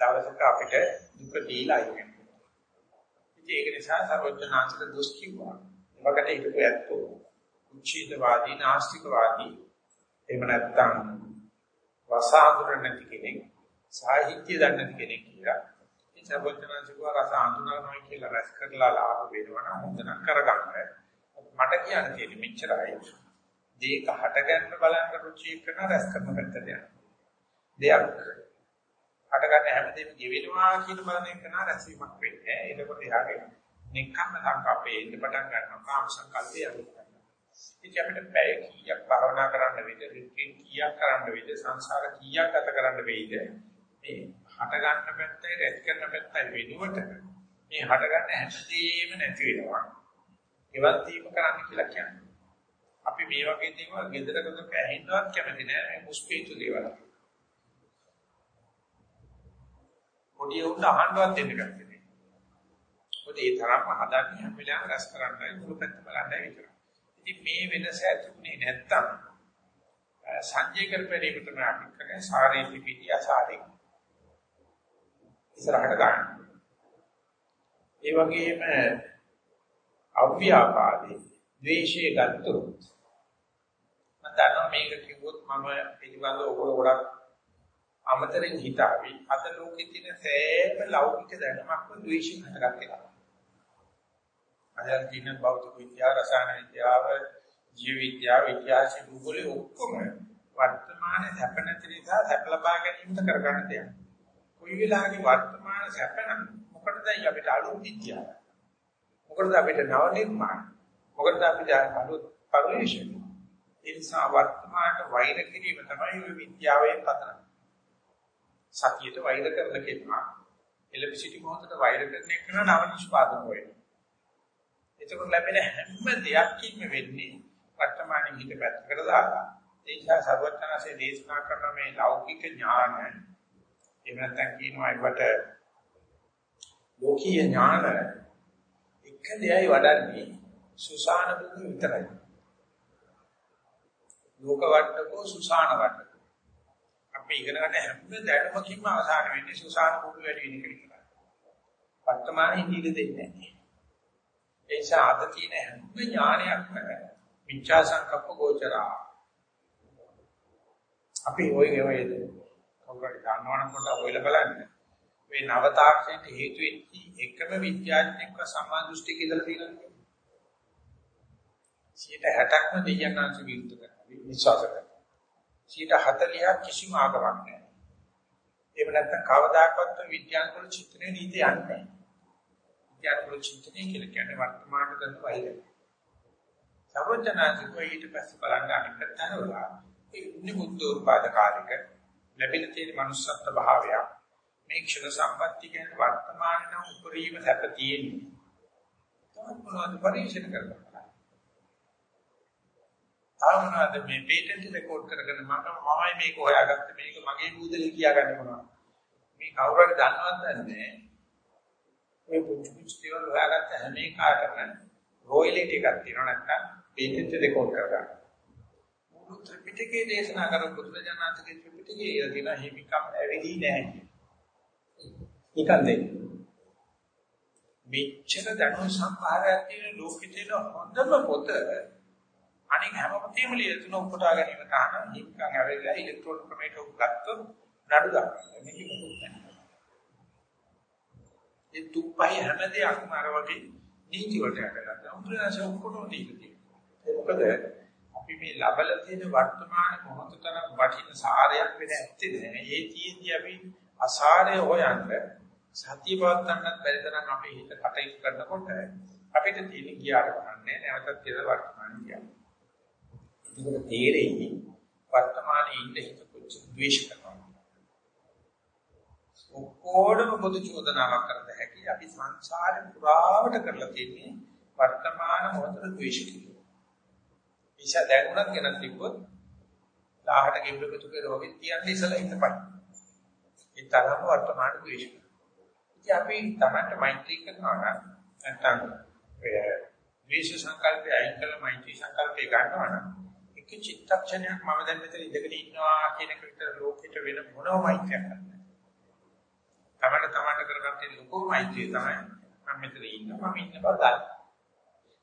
දවසක අපිට දුක දීලා අයින් ඉතින් ඒක නිසා සර්වඥාන්සක දොස් කිව්වා. මොකද හිතපු ඇත්තෝ උච්චිතවාදී නාස්තිකවාදී එහෙම නැත්නම් වසාඳුර නැති කෙනෙක් සාහිත්‍ය දන්නේ නැති කෙනෙක් කියලා. ඉතින් සර්වඥාන්සක රස අඳුනනවා කියලා රැස් කරලා ලාභ වෙනවා නම් හොඳ නම් කරගන්න. මට කියන්න තියෙන්නේ මෙච්චරයි. දේක හටගන්න බලන්න රුචි කරන රැස් කරන පැත්තට යනවා. දෙයක් හටගන්න හැමදේම ගෙවෙනවා කියන බලන එක නා රැස්වීමක් වෙන්නේ. එතකොට යාගේ නිකම්ම සංකප්පේ ඉන්න පටන් ගන්නවා කාම සංකල්පය යනවා. ඉතින් අපිට පැය කීයක් භාවනා කරන්න වේද, රිට්‍රීට් කීයක් කරන්න වේද, සංසාර කීයක් ගත කරන්න වේද? මේ හට ගන්න පැත්තයි රැස් කරන පැත්තයි වෙනුවට මේ හට ගන්න හැමදේම නැති වෙනවා. ඒවත් දීප කරන්න කියලා කියන්නේ. අපි මේ වගේ දේවල් ගෙදරකට ඇහෙන්නවත් කැමති නෑ මේ මුස්පීතු දේවල්. පොඩි උන්ට අහන්නවත් දෙන්න කැමති නෑ. මොකද ඒ තරම්ම හදන්නේ හැම වෙලාවෙම රස කරන්නයි මුළු පැත්ත බලන්නයි විතරයි. ඉතින් මේ වෙනස ඇතිුනේ නැත්තම් සංජය කරපරේම තමයි අපි කරන්නේ සාරේ පිටි අසාරේ. ඉස්සරහට ගන්න. ඒ වගේම අව්‍යාපාදේ ද්වේෂය ගත්තොත් දන්නවා මේක කිව්වොත් මම පිළිබඳව ඔයගොල්ලෝ ගොඩක් අමතරින් හිතාවි. අද ලෝකෙ තියෙන සෑම ලෞකික දැනුමක්ම ද්වේෂයෙන් හටගත්තේ තමයි. අද තියෙන භෞතික විද්‍යාව, රසායන විද්‍යාව, ජීව විද්‍යාව, ඉතිහාස භූගෝලය ඔක්කොම වර්තමාන සැප නැති නිසා සැප ලබා ගැනීමට කරගන්න දෙයක්. කොයි වෙලාවක වර්තමාන සැප නම් මොකටද අපිට අලුත් විද්‍යාව? මොකටද අපිට නව නිර්මාණ? මොකටද අපිට අලුත් පරිශ්‍රය? ඒ නිසා වර්තමානට වෛර කිරීම තමයි ඔය විද්‍යාවේ පදනම. සතියට වෛර කරන කෙනා එලෙපසිටි මොහොතට වෛර කරන එක නව නිෂ්පාදන වෙනවා. එතකොට ලැබෙන හැම දෙයක්ම වෙන්නේ වර්තමානයේ හිත පැත්තකට දාලා. ඒ නිසා සර්වඥාසේ දේශනා කරන මේ ලෞකික ඥාන එහෙම නැත්නම් කියනවා ඒකට ලෝකීය ඥාන එක දෙයයි වඩන්නේ සුසාන බුදු විතරයි. ලෝක වට්ටකෝ සුසාන වට්ටකෝ. අපි ඉගෙන ගන්න හැම දැනුමකින්ම අවසාන වෙන්නේ සුසාන බුදු වැඩි වෙන එක විතරයි. වර්තමානයේ ඉඳී දෙන්නේ නැහැ. ඒ නිසා අද තියෙන හැම ඥානයක්ම මිච්ඡා සංකප්ප ගෝචරා. අපි ඔය ඔය කවුරුහරි දන්නවනම් පොඩ්ඩක් ඔයලා බලන්න. මේ නව තාක්ෂණයට හේතු වෙච්චි එකම විද්‍යාඥයෙක්ව සමාජ දෘෂ්ටි කියලා තියෙනවා. 60ක්ම දෙයයන්ාංශ විරුද්ධ කරනවා. විශ්වාස කරනවා. 40ක් කිසිම ආගමක් නැහැ. එහෙම නැත්නම් කවදාකවත් විද්‍යානුකූල චිත්‍රණය නීති යන්නේ නැහැ. විද්‍යානුකූල චින්තනය කියලා කියන්නේ වර්තමාන කරන වෛරය. සර්වඥාන්තිකෝ ඊට පස්සේ බලන්න අනිත් තැනවල ඒ නිමුද්දෝපාද කාලික ලැබෙන තියෙන manussත්ව භාවය මේ ක්ෂණ සම්පatti කියන වර්තමාන නම් උපරිම සැප තියෙන්නේ. තමයි මොනවද පරිශන කරගන්න. තාවුනාද මේ පේටන්ට් රෙකෝඩ් කරගෙන මම මමයි මේක හොයාගත්තේ මේක මගේ බුදලේ කියාගන්න මොනවද? මේ කවුරු හරි දන්නවද නැහැ. මේ පුංචි පුංචි දේවල් හොයාගත්ත හැම එකකටම රොයලිටි එකක් තියෙනවා නැත්නම් පේටන්ට් රෙකෝඩ් කරගන්න. මුළු ත්‍රිපිටකයේ දේශනා කරපු බුදුරජාණන්ගේ ත්‍රිපිටකයේ තියෙන හිමිකම් ඇවිලි නැහැ. නිකන්ද මෙච්චර දැනුම් සම්භාරයක් තියෙන ලෝකෙ තියෙන හොඳම පොත අනික හැම පොතේම ලියලා තුන උපුටා ගැනීම තහනම් හිමිකම් ඇවිල්ලා ඉලෙක්ට්‍රෝන ක්‍රමයට ගත්තොත් නඩු දානවා. මේක මොකක්ද? ඒ තුප්පහේ හැම දෙයක්ම අර වගේ නීති වලට යටලා උන්වහන්සේ ඔක්කොම දීලා තියෙනවා. මොකද අපි මේ ලබල තියෙන වර්තමාන මොහොත තරම් වටින සාරයක් වෙන ඇත්තේ නෑ. ඒ තියෙද්දි අපි අසාරය හොයන්න සතිය පවත්වන්නත් බැරි තරම් අපේ හිත කටයුතු කරනකොට අපිට තියෙන ගියාට කමන්නේ නැවතත් තියෙන වර්තමාන ගියා. ඒක තේරෙයි වර්තමානයේ ඉන්න හිත කොච්චර ද්වේෂ කරනවා. ඔක්කොඩම පොදු චෝදනාවක් කරත හැකි. අපි සංසාරේ පුරාවට කරලා තියෙන්නේ වර්තමාන මොහොතේ ද්වේෂ කිරීම. ඉෂා දැනුණත් ගෙනත් තිබ්බොත් 1000ට ගෙම්බෙකුතු කරවගේ තියන්නේ ඉසලා ඉඳපයි. ඒ තරම වර්තමාන ද්වේෂ. ඉතින් අපි තමයි මෛත්‍රී කරනවා නම් නැත්නම් ඔය ද්වේෂ සංකල්පය අයින් කළ මෛත්‍රී සංකල්පය ගන්නවා නම් එක චිත්තක්ෂණයක් මම දැන් මෙතන ඉඳගෙන ඉන්නවා කියන එක විතර ලෝකෙට වෙන මොනම මෛත්‍රියක් නැහැ. තමන්න තමන්න කරගත්තේ ලොකු මෛත්‍රිය තමයි මම මෙතන ඉන්නවා මම ඉන්න බව දන්න.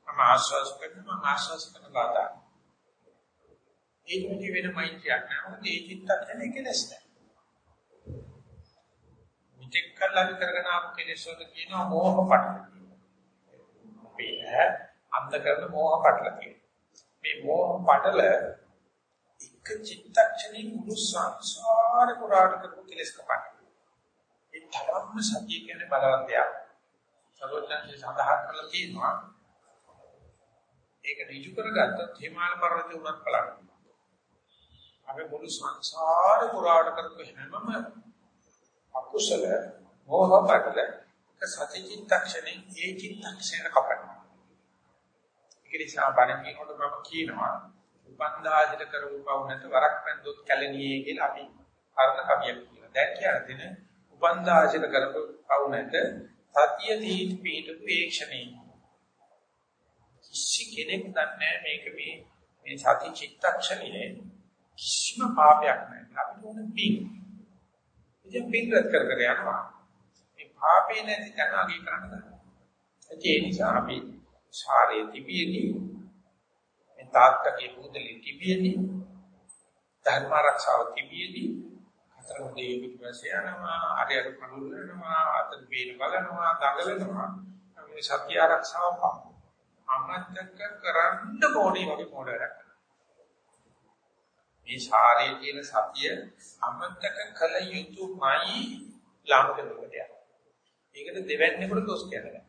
මම ආශ්වාස කරනවා මම ආශ්වාස කරන බව දන්න. ඒක මෙහි වෙන මෛත්‍රියක් නෑ. මොකද ඒ චිත්තක්ෂණය කෙලස් නෑ. මිත්‍යක් කළා කරගෙන ආපු කෙලස් වල කියනවා මෝහ පටල. අපි අන්ත කරන මෝහ පටල කියනවා. මේ මෝහ පටල එක චිත්තක්ෂණේ මුළු සංසාර පුරාට කරපු කෙලස් කපන්න. ඒ තරම්ම සතිය කියන්නේ බලවත් දෙයක්. සර්වඥාන්සේ සඳහන් කරලා තියෙනවා. ඒක ඍජු කරගත්තොත් හිමාල පර්වතේ උනත් බලන්න. අපි මුළු සංසාර පුරාට කරපු හැමම අකුසල මෝහ පටල සති චිත්තක්ෂණේ ඒ චිත්තක්ෂණ කපනවා. ඒක නිසා බණ කියනකොට මම කියනවා උපන්දාසිත කරපු පව් නැත වරක් පැන්දොත් කැලණියේ කියලා අපි අරණ කවියක් කියනවා. දැන් කියන්නේ උපන්දාසිත කරපු පව් නැත සතිය තීත් පිටු ඒක්ෂණේ කිසි කෙනෙක් දන්නේ මේක මේ මේ සති චිත්තක්ෂණයේ කිසිම පාපයක් නැහැ. අපිට ඕන පිං ඉතින් පිං රැස් කර කර යනවා. මේ පාපේ නැති තැන අගය කරන්න ඒ නිසා අපි ශාරයේ තිබියදී මේ තාත්තගේ බුදලි තිබියදී ධර්ම ආරක්ෂාව තිබියදී අතර දෙය පිටපස්සේ යනවා අරයට කඩුල් වෙනවා අතට බේන බලනවා දඟලනවා මේ සත්‍ය ආරක්ෂාව පා අමතක කරන්න ඕනේ වගේ මොඩයක් මේ ශාරීරික තියෙන සතිය අමතක කළ යුතුමයි ලාමක දෙයක්. ඒකට දෙවැන්නේකට දොස් කියන්නේ.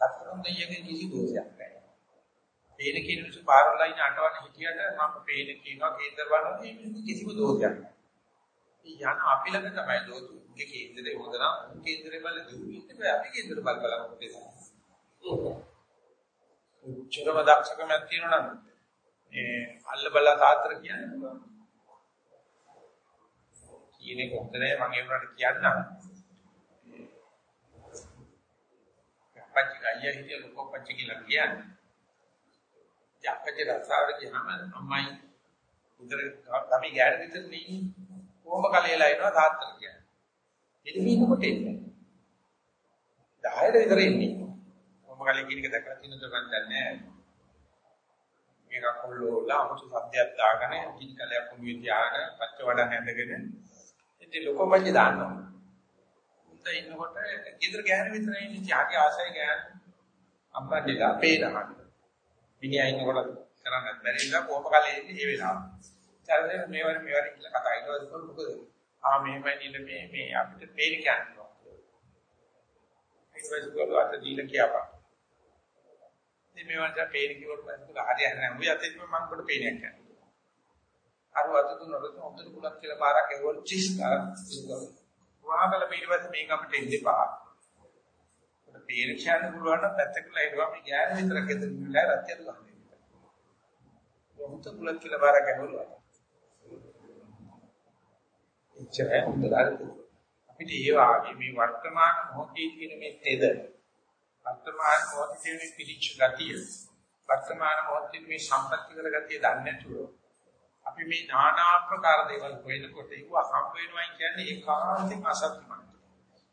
සතරොන් දෙයියගේ කිසි දෝෂයක් නැහැ. පේන කියන මිනිස්සු පාරවල් ඉන්න අටවන හිටියට මම පේන කියනවා කේන්දර බලනවා මේ මිනිස්සු කිසිම දෝෂයක් නැහැ. යන අපි ළඟ තමයි දෝෂු. උගේ කේන්දරේ හොඳ නම් කේන්දරේ බල දුන්නේ අපි කේන්දර බල බල මොකද උච්චරම දක්ෂකමක් තියෙනවා නම් ඒ අල්ල බලා තාත්‍ර කියන්නේ කියන්නේ කොහොමද මම ඒ වුණාට කියන්නම් පච්චි ගයිය හිටිය ලොකෝ පච්චි කියලා කියන්නේ. යක්කේ රසාවට ගියාම අම්මයි උදර ගමි ගෑන විතර නේ කොහොම කලේලා එනවා තාත්තට කියන්නේ. එළිමින කොට එන්නේ. 10ට විතර එන්නේ. කොහොම කලේ කියන එක දැකලා තියෙනවද මන් දන්නේ නැහැ. මේක කොල්ලෝලා අමුතු සද්දයක් දාගෙන කිනි කලයක් කුණුවේ තියාගෙන පච්ච වඩ හැඳගෙන ඉතින් ලොකෝ පච්චි දානවා. උන්ට ඉන්නකොට ගෙදර ගෑන විතර ඉන්නේ ත්‍යාගය ආසයි ගෑන අම්මන්ඩිලා පේනවා මිනිහා ඉන්නකොට කරන්නත් බැරි නිසා කොහොම කලේ ඉන්නේ මේ වෙලාව. ඊට මේ වර මේ වර කියලා කතා කරලා මොකද? ආ මෙහෙමයි නේද මේ මේ අපිට පේන කියන්නේ. ඊට පස්සේ ගොල්ලෝ අත දීලා කියපන්. ඉතින් මේ වන්ට පේන කිව්වොත් මම හරියන්නේ නැහැ. උඹ යතේ මම කොට පේනයක් කියන්නේ. අර වත දුන්නොත් හොඳට කුලක් කියලා පාරක් එවවල චිස් කරා. වාගල පිටවස් මේක අපිට ඉඳපා. පේන කියන්න පුළුවන් නම් පැත්තකලා ඉරුවා මේ ගෑන විතරක් එතන ඉන්නලා රත්යද ගහන්නේ. මොහොත කුලක් කියලා බාර ගැහුවා. එච්චරයි හොඳට අපිට ඒ වාගේ මේ වර්තමාන මොහොතේ තියෙන මේ තෙද වර්තමාන මොහොතේ තියෙන පිළිච්ච ගතිය වර්තමාන මොහොතේ මේ සම්පත්‍ති කර ගතිය දන්නේ නැතුව අපි මේ নানা ආකාර දේවල් හොයනකොට ඒව හම් වෙනවා කියන්නේ ඒකාන්තයෙන් අසත්‍යමයි.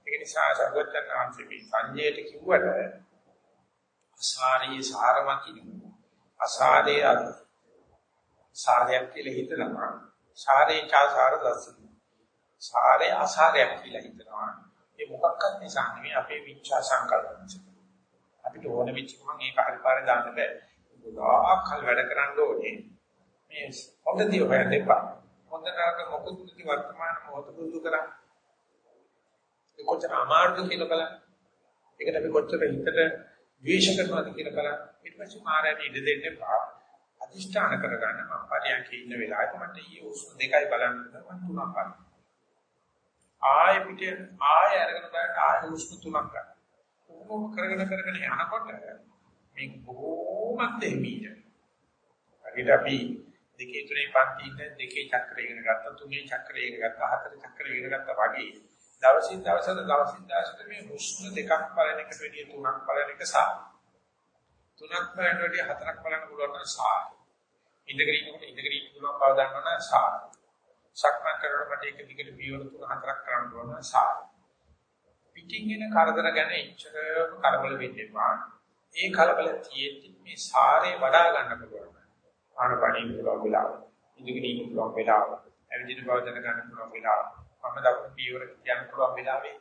ඒක නිසා සර්වඥාන්සේ මේ සංජයට කිව්වට අසාරී සාරමකින් අසාරේ අද සාරයක් කියලා හිතනවා. සාරේ චාසාර දර්ශන සාරේ අසාරයක් කියලා හිතනවා. ඒ මොකක්වත් නිසා නෙවෙයි අපේ විචා සංකල්ප නිසා. අපිට ඕන වෙච්ච ගමන් ඒක හරි පාරේ දාන්න බෑ. ගොඩාක් කල් වැඩ කරන්න ඕනේ. මේ හොඳ දේ හොයන්න එපා හොඳ නරක මොකද වර්තමාන මොහොත පුරුදු කරන්නේ ඒ කොච්චර අමාරුද කියලා බලන්න. ඒකට අපි කොච්චර හිතට ද්වේෂ කරනවද කියලා බලන්න. ඊට පස්සේ මාරයට ඉඩ දෙන්න එපා. අදිෂ්ඨාන කරගන්න මම පරියන්කේ ඉන්න වෙලාවට මට ඊයේ උස්ම දෙකයි බලන්න මම තුනක් ගන්න. ආයෙ පිට ආයෙ අරගෙන බලන්න ආයෙ උස්ම තුනක් ගන්න. කොහොම කරගෙන කරගෙන යනකොට මේක බොහොමත් දෙමීට. හරියට අපි දෙකේ තුනේ පන්ති ඉන්න දෙකේ චක්‍රය ඉගෙන ගත්තා තුනේ චක්‍රය ඉගෙන ගත්තා හතරේ චක්‍රය ඉගෙන ගත්තා වගේ දවසින් දවසට දවසින් දවසට මේ හුස්ම දෙකක් බලන එකට වැඩිය තුනක් බලන එක සායි. තුනක් බලන වැඩිය හතරක් බලන්න පුළුවන් නම් සායි. ඉඳගෙන ඉන්නකොට ඉඳගෙන ඉන්න පුළුවන් බව දන්නවනම් සායි. සක්මන් කරනකොට ඒක දිගට පියවර තුන හතරක් කරන්න පුළුවන් නම් සායි. පිටින් එන කරදර ගැන එච්චරම කලබල වෙන්න එපා. ඒ කලබල තියෙද්දි මේ සාරේ වඩා ගන්න පුළුවන්. ආනපනින් පුළුවන් වෙලාව. ඉඳගෙන ඉන්න පුළුවන් වෙලාව. ඇවිදින බව දැන ගන්න පුළුවන් වෙලාව. මම දක්වන පියවර කියන්න පුළුවන් වෙලාවේ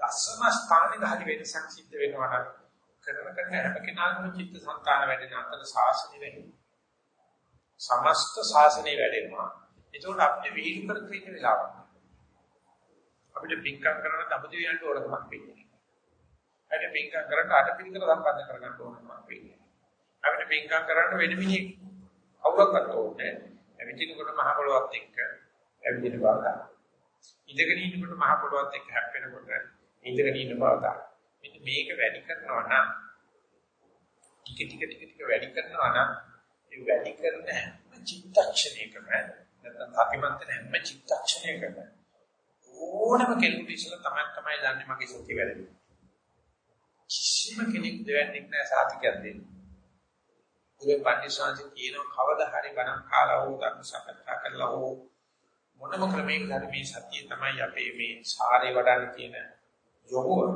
දසම ස්ථානෙක හරි වෙනසක් සිද්ධ වෙනවා නම් කරන කරන හැම කෙනාගේම චිත්ත සංතාන වැඩෙන අතර සාසනෙ වෙනවා. සමස්ත සාසනෙ වැඩෙනවා. ඒකෝට අපිට විහිළු කර තියෙන වෙලාවක්. අපිට පින්කම් කරන දඹදිව යන්න ඕනකමක් වෙන්නේ. අපිට පින්කම් කරන්න අට පිළිකර සම්බන්ධ කරගන්න ඕනකමක් වෙන්නේ. අපිට පින්කම් කරන්න වෙන මිනිහෙක් අවුලක්වත් ඕනේ. එවිටිනකොට මහ පොළොවත් එක්ක ඇවිදින බව ගන්න. ඉඳගෙන ඉන්නකොට මහ පොළොවත් එක්ක හැප්පෙනකොට ඉඳගෙන ඉන්න බව ගන්න. මෙන්න මේක වැඩි කරනවා නම් ටික ටික ටික ටික වැඩි කරනවා නම් ඒ වැඩි කරන හැම චිත්තක්ෂණයකම නැත්නම් අතිමන්ත හැම චිත්තක්ෂණයකම ඕනම කෙනෙකුට ඉස්සලා තමයි තමයි දන්නේ මගේ සත්‍ය වැඩි. කිසිම කෙනෙක් දෙවන්නේක් නැහැ සාතිකයක් දෙන්න. උගේ පන්සිවාංශ කියන කවදා හරි ගණන් කාලා හෝ ධර්ම සාකච්ඡා කළා හෝ මොනම ක්‍රමයකට හරි මේ සතිය තමයි අපේ මේ සාරේ වඩන්න කියන යෝගය.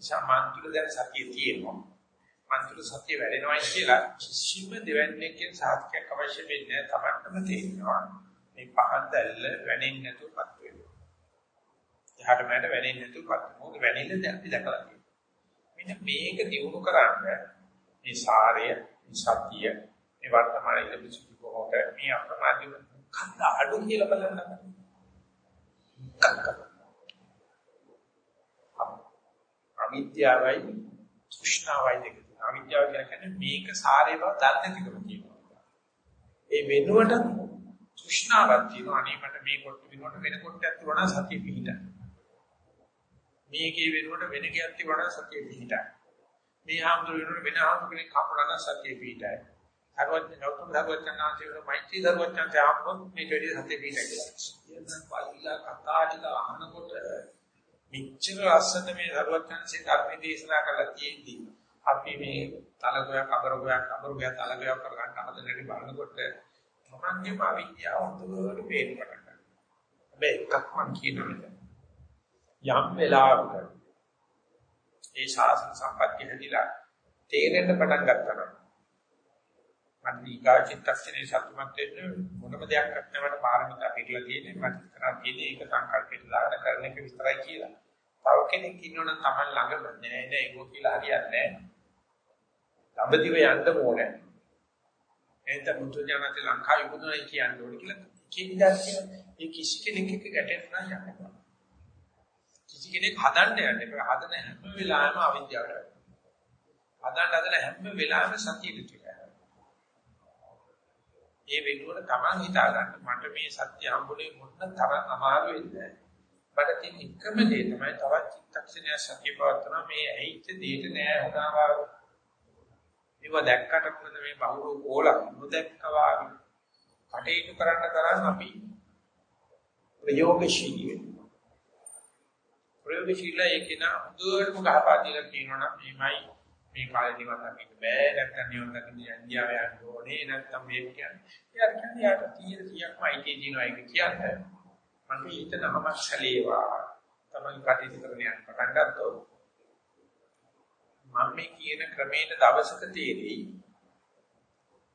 සමාන්තුල දැන් සතිය තියෙනවා. මන්තුල සතිය වැඩෙනවයි කියලා කිසිම දෙවන්නේකින් සාධකයක් අවශ්‍ය වෙන්නේ නැහැ. තමන්ටම තේරෙනවා. මේ පහන් දැල්ල වැනෙන්නේ නැතුවපත් වෙනවා. එහාට මෙහාට වැනෙන්නේ නැතුවපත් වෙනවා. මොකද වැනෙන්නේ දැන් අපි දැකලා තියෙනවා. මෙන්න මේක දිනු කරන්න මේ සාරය, මේ සතිය, මේ වර්තමාන ඉලක්ක කොහොමද මේ අප්‍රමාදීව කන්න අඩු කියලා බලන්න. අවිද්‍යාවයි තෘෂ්ණාවයි දෙක අවිද්‍යාව කියන්නේ මේක සාරේ බව දන්නේ නැතිකම කියනවා. ඒ වෙනුවට තෘෂ්ණාවක් තියෙනවා. අනේ මට මේ කොට වෙනුවට වෙන කොටයක් තිබුණා සතිය පිහිටා. මේකේ වෙනුවට වෙන කයක් තිබුණා සතිය පිහිටා. මේ හාමුදුර වෙනුවට වෙන හාමුදුර කෙනෙක් කපුණා සතිය පිහිටයි. හරවත් ගෞතම ධර්මචන්නාංශයේ මෛත්‍රී ධර්මචන්නාංශය ආපොත් මේ දෙවියන් සතිය පිහිටයි. කියන පල්ලා කතා ටික අහනකොට මිච්ඡර ලස්සන මේ ධර්මචන්නාංශයේ ධර්ම දේශනා කරලා තියෙද්දි අපි මේ තලගොයක් අබරගොයක් අබරගොයක් තලගොයක් කරගන්න හදන බලනකොට තමන්ගේම අවිද්‍යාව හොඳට පේන්න පටන් ගන්නවා. හැබැයි එකක් මම කියනවා යම් වෙලාවක ඒ ශාසන සම්පත්තිය හැදිලා තේරෙන්න පටන් ගත්තා නම් මම ඊගාචිත්තක්ෂණේ සතුටුමත් වෙන්න මොනම දෙයක් නැත්නම් පාරමිතා පිළිලා තියෙන්නේ මම කරා තියෙන්නේ ඒක සංකල්පයට දාගෙන කරන එක විතරයි කියලා. තව කෙනෙක් ඉන්නවනම් Taman ළඟ නෑ නෑ ඒක කියලා හරියන්නේ නෑ. දඹදිව යන්න ඕනේ. එතන මුතු ඥානත් ලංකාවේ ඉපදුණා කියන්නේ ඕනේ කියලා කියිදා කියන ඒ කිසි කෙනෙක් එක්ක ගැටෙන්න යන්නේ. කිසි කෙනෙක් හදන්න යන්නේ නැහැ. හදන හැම වෙලාවෙම අවිද්‍යාවට. හදන්න හදන හැම වෙලාවෙම සතිය පිටුලා. ඒ වෙනුවට Taman හිතා ගන්න මට මේ සත්‍ය හම්බුනේ මොන තරම් අමාරු වෙන්නේ. මට තියෙන එකම දේ තමයි තවත් චිත්තක්ෂණය සතිය පවත්වන මේ ඇහිච්ච දෙයට නෑ හදාවා ඒව දැක්කට මොකද මේ බහුරු ඕලක් නොදැක්කවා කටයුතු කරන්න තරම් අපි ප්‍රයෝගශීලී වෙනවා. ප්‍රයෝගශීලී එකන හොඳටම ගහපා දීලා කියනවනම් මේමයි මේ කාලේ නිවන් දකින්න බෑ නැත්නම් නිවන් දකින්න ඉන්දියාව යන්න ඕනේ නැත්නම් මේක කියන්නේ. එයාට කියන්නේ යාට 100 100ක්ම IT දිනවා ඒක කියන්නේ. මම හිතනම ශලේවා තමයි කටයුතු කරන්න යන්න පටන් ගත්තොත් මම මේ කියන ක්‍රමයට දවසක තීරෙයි.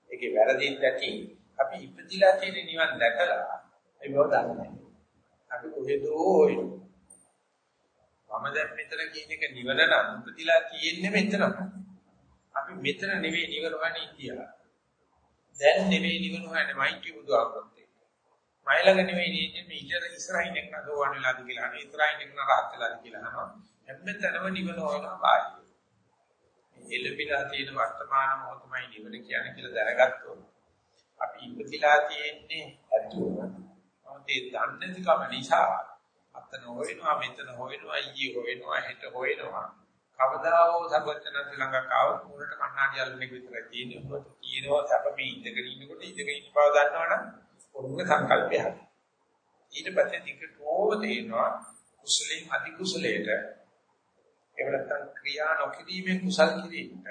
ඒකේ වැරදිත් ඇති. අපි ඉපදිලා තියෙන නිවන් දැකලා ඒ බව දන්නේ අපි කොහෙදෝ හොයනවා. මම දැන් මෙතන කියන එක නිවන නම් ඉපදිලා තියෙන්නේ මෙතනම. අපි මෙතන නෙවෙයි නිවන හොයන්නේ ඉතියා. දැන් නෙවෙයි නිවන හොයන්නේ මයිටි බුදුආගමත් එක්ක. මයිලඟ නෙවෙයි නියන්නේ මේ ඉතර ඉස්සරහින් එක්ක නදෝවන් වෙලාද කියලා අනේ ඉස්සරහින් එක්ක නරහත් වෙලාද කියලා අහනවා. හැමතැනම නිවන හොයනවා බාහිර. එළඹිලා තියෙන වර්තමාන මොහොතමයි නිවන කියන්නේ කියලා දැනගත්තොත් අපි ඉපදිලා තියෙන්නේ ඇතුළ. මොකද ඒ දන්නේ කම නිසා අතන හොයනවා මෙතන හොයනවා ඊයේ හොයනවා හෙට හොයනවා. කවදා හෝ සර්වඥාන්ත ළඟ ආවොත් මුලට කණ්ණාඩි අල්ලන්නේ විතරයි තියෙන්නේ. මොකද කියනවා සැපමේ ඉඳගෙන ඉන්නකොට ඉඳගෙන ඉන්න බව දන්නවනම් ඔරුංග සංකල්පය හරි. ඊට පස්සේ දිගටම තේනවා කුසලයෙන් අධි කුසලයට එහෙම නැත්නම් ක්‍රියා නොකිරීමෙන් කුසල් කිරීමට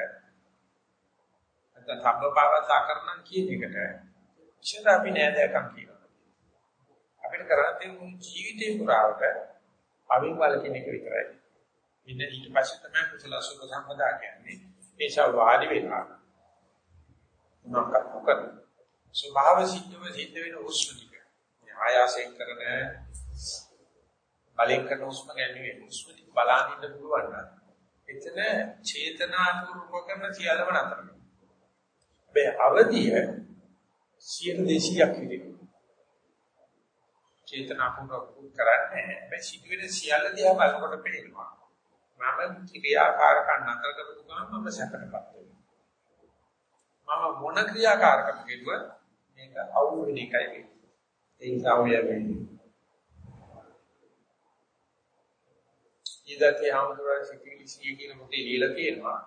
නැත්නම් සම්බපාවසා කරනන් කියන එකට ඉෂ්ට අපි නෑදෑකම් කියනවා. අපිට කරන්න තියෙන ජීවිතේ පුරාවට අවින් වල කෙනෙක් විතරයි. ඉන්න ඊට පස්සේ තමයි කුසල සුඛ සම්පදා කියන්නේ. ඒසාව වාඩි වෙනවා. මොනක්ද මොකද? ස්වභාව සිද්ධව සිද්ධ වෙන උස්ම ටික. ආයාසයෙන් කරන බලෙන් කරන උස්ම ගැනීම උස්ම ටික බලන් ඉන්න පුළුවන් නම් එතන චේතනාපූර්වක කරන සියල්ලම නතර වෙනවා. හැබැයි අවදිය 100 200ක් විදිහට චේතනාපූර්වක කරන්නේ හැබැයි සිදුවෙන සියල්ල දිහා බලනකොට පේනවා. මම ක්‍රියාකාරකම් නතර කරපු ගමන් මම සැකටපත් වෙනවා. මම මොන ක්‍රියාකාරකම් කෙරුවත් මේක අවුල් වෙන එකයි වෙන්නේ. ඒ නිසා ඔය වෙන්නේ ඊදතේ ආමතුරා සිතිවිලි සිය කියන මුතේ ලියලා තියෙනවා.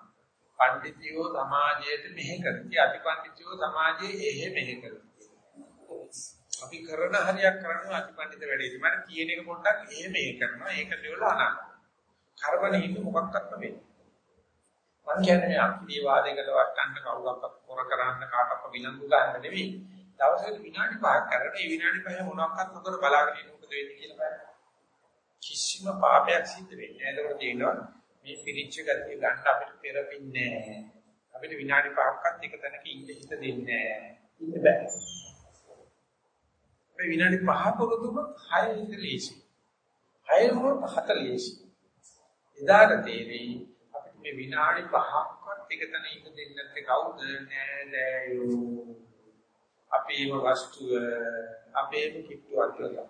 පඬිතියෝ සමාජයට මෙහෙ කරති. අතිපඬිතියෝ සමාජයේ එහෙ මෙහෙ කරති. අපි කරන හරියක් කරනවා අතිපඬිත වැඩේදී. මම කියන එක පොඩ්ඩක් එහෙ මෙහෙ කරනවා. ඒක දෙවල අනන. කරවන හිත මොකක්වත් නෙවෙයි. මම කියන්නේ මේ අක්ෂී වාදයකට වටන්න කවුරක්වත් කර කරන්න කාටවත් විලංගු ගන්න නෙවෙයි. දවසකට විනාඩි 5ක් කරලා ඒ විනාඩි 5 මොනවාක්වත් නොකර බලාගෙන ඉන්න මොකද වෙන්නේ කියලා බලන්න. කිසිම පාපයක් සිද්ධ වෙන්නේ නැහැ. ඒකට තියෙනවා මේ පිරිච්ච ගතිය ගන්න අපිට පෙරපින්නේ නැහැ. අපිට විනාඩි 5ක්වත් එක තැනක ඉන්න හිත දෙන්නේ නැහැ. ඉන්න බෑ. මේ විනාඩි 5 පුරුදුම 6 ඉඳ ලේසි. 6 වුණොත් 4 ලේසි. එදාට තේරෙයි අපිට මේ විනාඩි 5ක්වත් එක තැන ඉන්න දෙන්නේ නැත්තේ කවුද නෑ නෑයෝ. අපේම වස්තුව අපේම කිට්ටුවක් කියලා.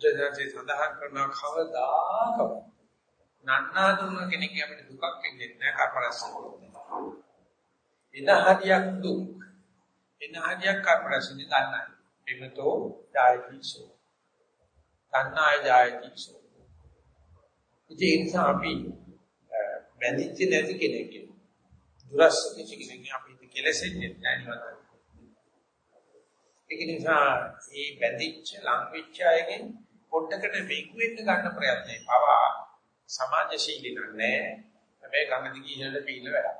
ජජජේ සඳහන් කරන කවදාකවත් නන්නා දුන්න කෙනෙක් අපිට දුකක් එන්නේ නැහැ කර්මරස එන හරියක් දුක් එන හරියක් කර්මරසනේ දන්නයි. එමෙතෝ ජායතිසෝ තණ්හාය ජායතිසෝ ඉතින් ඒ නිසා අපි බැඳිච්ච නැති කෙනෙක් දුරස් කිසි කෙනෙක් අපි කෙලෙසෙන්නේ නැහැ ඒක නිසා මේ බැඳිච්ච ලං වෙච්ච අයගෙන් පොඩ්ඩකට වෙක් වෙන්න ගන්න ප්‍රයත්නයි පවා සමාජශීලී නෑ හැබැයි ගඟ දිගේ ඉහළට පීන වැඩ.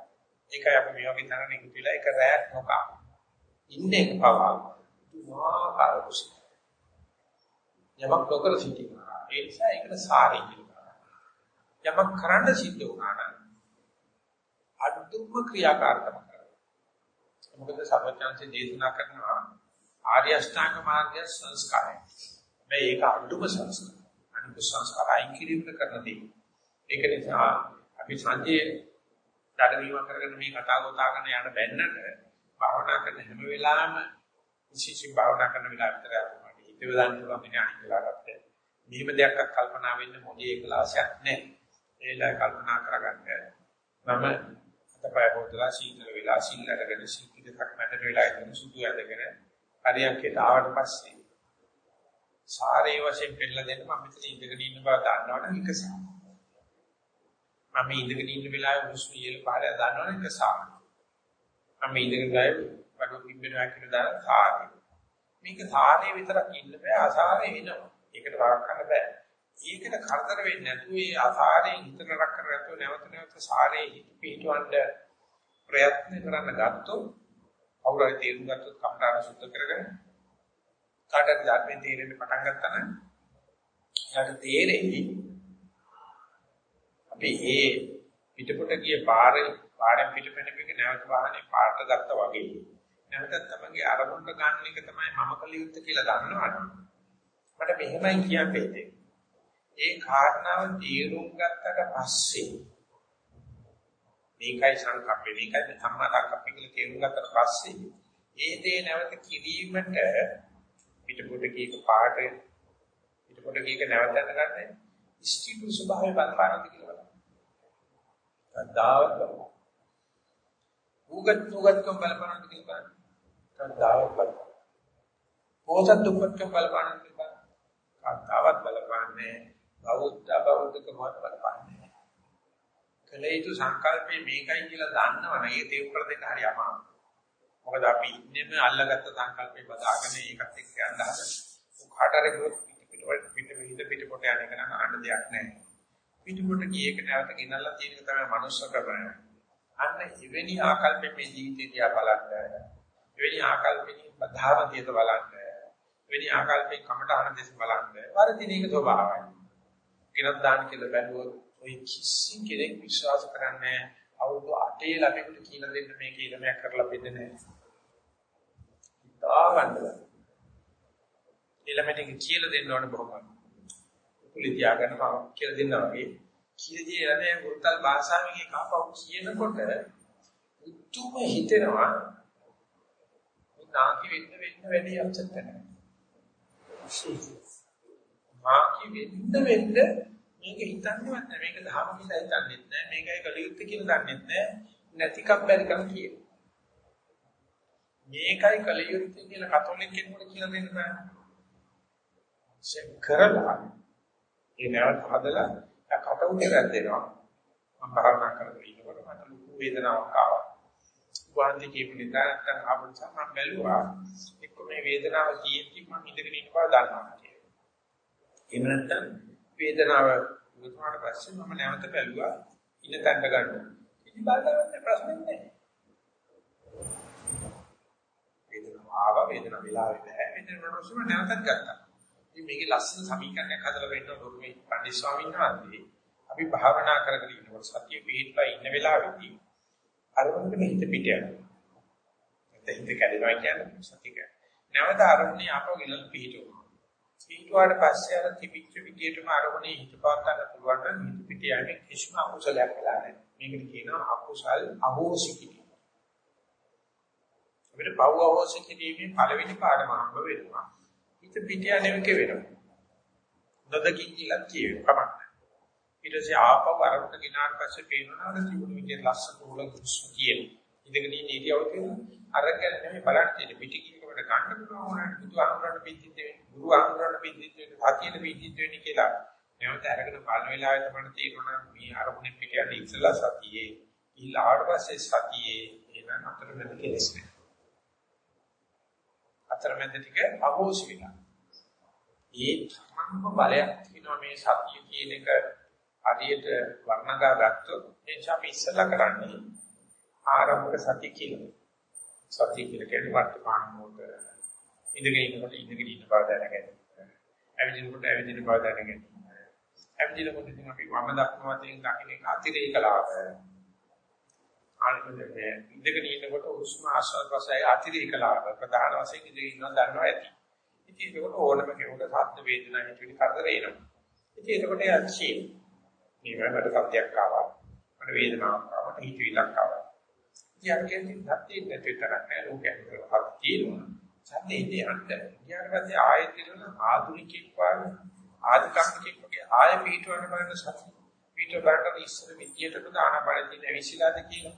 ඒකයි අපි මේ වගේ තරණ එකතු වෙලා එක රැයක් නොකා. ඉන්නේ පවා තුමාකාර කුසල. යමක් නොකර සිටීම. ඒ නිසා ඒකට සාරි කියනවා. යමක් කරන්න සිද්ධ වුණා නම් අදුම ක්‍රියාකාරකම කරනවා. මොකද සර්වඥාන්සේ දේශනා කරනවා ආර්ය අෂ්ටාංග මාර්ගය සංස්කාරය. මේ ඒක අදුම සංස්කාරය. අනිත් සංස්කාරයන් කිරීමට කරන දේ. ඒක නිසා අපි සංජේ දඩවීම කරගෙන මේ කතා ගොතා කරන යන බැන්නට භාවනා කරන හැම වෙලාවෙම විශේෂ භාවනා කරන වෙලාව විතර අපිට හිතේ දාන්න පුළුවන් මේ අනිත් වෙලාවට මෙහෙම දෙයක් කල්පනා වෙන්න මොලේ එකලාසයක් නැහැ. ඒලා කල්පනා කරගන්න. මම අතපය හොදලා සීතල වෙලා සිල් අරගෙන සීතල දෙකක් මැදට වෙලා ඉන්න සුදු ඇදගෙන හරියක්කට ආවට පස්සේ සාරේ වශයෙන් පෙන්නලා දෙන්න මම මෙතන ඉඳගෙන ඉන්න බව දන්නවනම් එක සාම. මම ඉඳගෙන ඉන්න වෙලාවේ හුස්ම ඉහළ පහළ දන්නවනම් එක සාම. මම ඉඳගෙන ගාවේ වඩු පිම්බෙනවා කියලා දාන සාරේ. මේක සාරේ විතරක් ඉන්න බෑ අසාරේ එනවා. ඒකට වරක් කරන්න බෑ. ඒකට කරදර වෙන්නේ නැතුව ඒ අසාරයෙන් හිත නරක කරගත්තොත් නැවත නැවත සාරේ හිත පිටවන්න ප්‍රයත්න කරන්න ගත්තොත් අවුරුයි තේරුම් ගත්තොත් කම්පාර සුද්ධ කරගෙන කාටද ධර්මයේ තේරෙන්න පටන් ගත්තා නම් යාට තේරෙන්නේ අපි ඒ පිටපොට ගිය පාරේ පාරෙන් පිටපෙන එක නැවත වාහනේ පාරට ගත්තා වගේ. නැවත තමන්ගේ අරමුණට ගන්න එක තමයි මම කළ යුත්තේ කියලා දන්නවනේ. මට මෙහෙමයි කියන්නේ ඒ කාරණාව තේරුම් ගත්තට පස්සේ මේකයි සංකප්පේ මේකයි සම්මා සංකප්පේ කියලා තේරුම් ගත්තට පස්සේ ඒ දේ නැවත කිරීමට පිටපොට කීක පාට පිටපොට කීක නැවත ගන්න ඉස්තිපු ස්වභාවය බලපානද කියලා. බලන්න. දාවත් උගත් උගත්කම් බලපානද කියලා බලන්න. දාවත් බලන්න. පොත දුක්කම් බලපානද කියලා බලන්න. දාවත් බලපාන්නේ බෞද්ධ බෞද්ධකමවත් බලපාන්නේ. කලේතු සංකල්පේ මේකයි කියලා දන්නවනේ ඒ තේරුම් කර දෙන්න හරි අමාරුයි. මොකද අපි ඉන්නේම අල්ලගත්ත සංකල්පේ බදාගෙන ඒකත් එක්ක යන්න හදන. කාටරි පිට පිට පිට පිට කොට යන එක නම් ආන්න දෙයක් නැහැ. පිට කොට ගියේක නැවත ගෙනල්ලා තියෙන එක තමයි මනුස්සකම. අන්න එවැනි ආකල්පෙ මේ ජීවිතය දිහා බලන්න. එවැනි ආකල්පෙකින් බධාව දිහා බලන්න. එවැනි ආකල්පෙන් කමටහන දෙස බලන්න. වර්ධින එක ස්වභාවයි. ගෙනත් දාන්න කියලා බැලුවොත් ඔය කිසි කෙනෙක් විශ්වාස කරන්නේ අවුරුදු 8 ළමෙකුට කියලා දෙන්න මේක ඊළමයක් කරලා බෙදෙන්නේ නැහැ. දාගන්නවා. ඊළමට කියලා දෙන්න ඕන බොහොම. කුලි තියාගන්න මම කියලා දෙන්නා වගේ. කියලා දෙන්නේ උත්තල් භාෂාවෙන් ඒක අපව කියනකොට උතුම හිතෙනවා නාකි වෙන්න වෙන්න වැඩි අච්චත් නැහැ. නාකි වෙන්න වෙන්න මේක හිතන්නේවත් නැහැ. මේක දහම කියලා හිතන්නේත් නැහැ. මේකයි කලියුත් කියලා දන්නෙත් නැහැ. නැතිකම් බැරිකම් කියනවා. මේකයි කලියුත්තේ කියලා කතෝලික කෙනෙකුට කියලා දෙන්න බෑ. සෙන් කරලා ඒ නැවත හදලා කට උඩ වැද්දෙනවා. මම භාවනා කරගෙන ඉන්නකොට මට ලොකු වේදනාවක් ආවා. වාන්දි කියපු නැත්නම් ආපුවම මම බැලුවා එක්ක මේ වේදනාව තියෙද්දි මම ඉඳගෙන ඉන්න බව දන්නවා කියලා. එහෙම නැත්නම් වේදනාව උගතුනාට පස්සේ මම නැවත බැලුවා ඉන්න තැනට ගන්න. ඉතින් බලන්න ප්‍රශ්නේ නැහැ. ආවා වේදනාව වෙලාවේ බෑ වේදනාව නොසුන නැවතත් ගත්තා. ඉතින් මේකේ ලස්සන සමීකරණයක් හදලා වෙන්න ඕනේ පණ්ඩිත ස්වාමීන් වහන්සේ අපි භාවනා කරගෙන ඉන්නකොට සතිය පිහිටලා ඉන්න වෙලාවෙදී අරමුණට හිත පිට යනවා. නැත්නම් හිත කැඩෙනවා කියන්නේ සතිය කියන්නේ. නැවත අරමුණේ ආපහු ගිලන් පිහිටුවා. පිහිටුවාට පස්සේ අර තිබිච්ච විදියටම අරමුණේ හිත පාත්තන්න පුළුවන් නම් හිත පිට යන්නේ කිසිම අකුසලයක් වෙලා නැහැ. මේකට කියනවා අකුසල් අහෝසි කිරීම. අපිට පව් අවශ්‍ය කිරීමේ පළවෙනි පාඩම හම්බ වෙනවා. හිත පිට යන්නේ වෙනවා. නොදකින් කියලා කියවෙ කමක් නැහැ. ඊට පස්සේ ආපහු අරමුණ ගිනාට පස්සේ පේනවා අර තිබුණු විදිහට ලස්සන උල කුස්ම තියෙන. ඉඳගෙන ඉන්න ඉරියව් තියෙන අරගෙන නෙමෙයි බලන්න තියෙන පිටි කිනකට ගන්න පුළුවන් වුණාට බුදු අනුරණ පිටිත් වෙන්නේ. ගුරු අනුරණ පිටිත් වෙන්නේ. සතියේ පිටිත් වෙන්නේ කියලා. නැවත අරගෙන බලන වෙලාවේ තමයි තේරෙනවා මේ අරමුණේ පිට යන ඉස්සලා සතියේ ඊළාට පස්සේ සතියේ එන අතරමැද කෙලස් නෑ. අතරමැද ටික අවෝසි වෙනවා. ඒ තමන්ම බලයක් තියෙනවා මේ සතිය කියන එක හරියට වර්ණගා ගත්තොත් එනිසා අපි ඉස්සලා කරන්නේ ආරම්භක සතිය කියලා. සතිය කියලා කියන්නේ වර්තමාන මොහොත. ඉඳගෙන ඉන්නකොට ඉඳගෙන ඉන්න බව දැනගන්න. ඇවිදිනකොට ඇවිදින බව දැනගන්න. ඇවිදිනකොට ඉතින් අපි වම දක්න වශයෙන් දකින්න එක අතිරේක ලාභය. අනිත් ඉඳගෙන ඉන්නකොට උස්ම ආශ්වාස ප්‍රසය අතිරේක ලාභ ප්‍රධාන වශයෙන් ඉඳගෙන ඉන්නවා දන්නවා ඇති. ඉතින් ඒකට ඕනම කෙනෙකුට සද්ද වේදනා හිතවිලි කරදර එනවා. ඉතින් ඒකට යච්චි මේ වලට සත්‍යයක් ආවා. මට වේදනාවක් ආවා. හිතවිලක් ආවා. ඉතින් කියන්නේ සත්‍යෙ නැතිතරක් නෑ ලෝකයක් හත් තියෙනවා. සත්‍යෙ ඉන්නේ අන්ත. ඊට පස්සේ ආයෙත් කියන ආධුනිකෙක් වගේ ආධිකම්මිකෙක් වගේ ආයෙ පිටවන්න බලන සත්‍ය. පිටව බලන ඉස්සර විද්‍යට දාන බලදී නැවිසිලාද කියලා.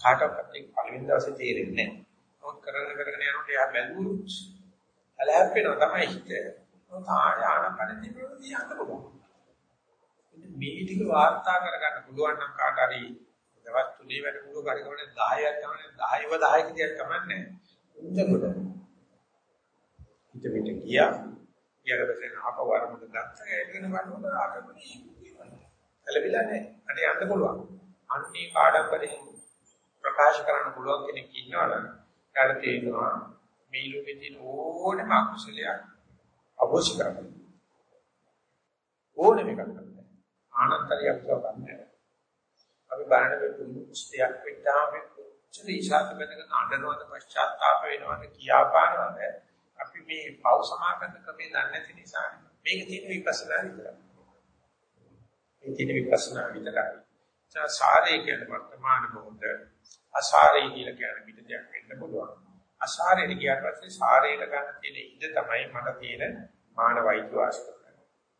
කාටවත් ඒක පළවෙනි දවසේ තේරෙන්නේ නැහැ. මොකද කරගෙන කරගෙන යනකොට එයා බැලුවොත් ඇලහැප්පෙනවා තමයි හිත. මොකද ආනාපානෙ තිබුණේ යන්න පුළුවන්. මේ ටික වාර්තා කරගන්න පුළුවන් නම් කාට හරි දවස් තුනේ වැඩ පුළුවන් කාර්යකවල 10ක් තමයි 10ව 10 කියක් කමන්නේ. උන්දකොට හිත පිට ගියා. ඊයකට ආපහු වරමුණ ගත්තා. ඒකගෙන බලනකොට ආකපණී කලබිලා නැහැ. අර යන්න පුළුවන්. අන්නේ කාඩම්බරේ ප්‍රකාශ කරන්න පුළුවන් කෙනෙක් ඉන්නවනම් ඊට තේරෙනවා මේ ලෝකේ තියෙන ඕනම අකුසලයක් අවශ්‍ය කරගන්න. ඕනෙම එකක් කරන්න. ආනන්තරියක් කරන්නේ. අපි බලන වෙතුන් කුස්තියක් වෙද්දාම කොච්චර ඉෂාත බඳගෙන අඬනවද පශ්චාත්තාප වෙනවද කියාපානවද අපි මේ පව් සමාකරන ක්‍රමේ දන්නේ නැති නිසා මේක තියෙන විපස්සනා විතරයි. මේ තියෙන විපස්සනා විතරයි. සාරේ කියන වර්තමාන මොහොත අසාරේ කියලා කියන පිට දෙයක් වෙන්න පුළුවන්. අසාරේට ගියාට පස්සේ සාරේට ගන්න තියෙන ඉඩ තමයි මට තියෙන මානවයික වාස්තුව.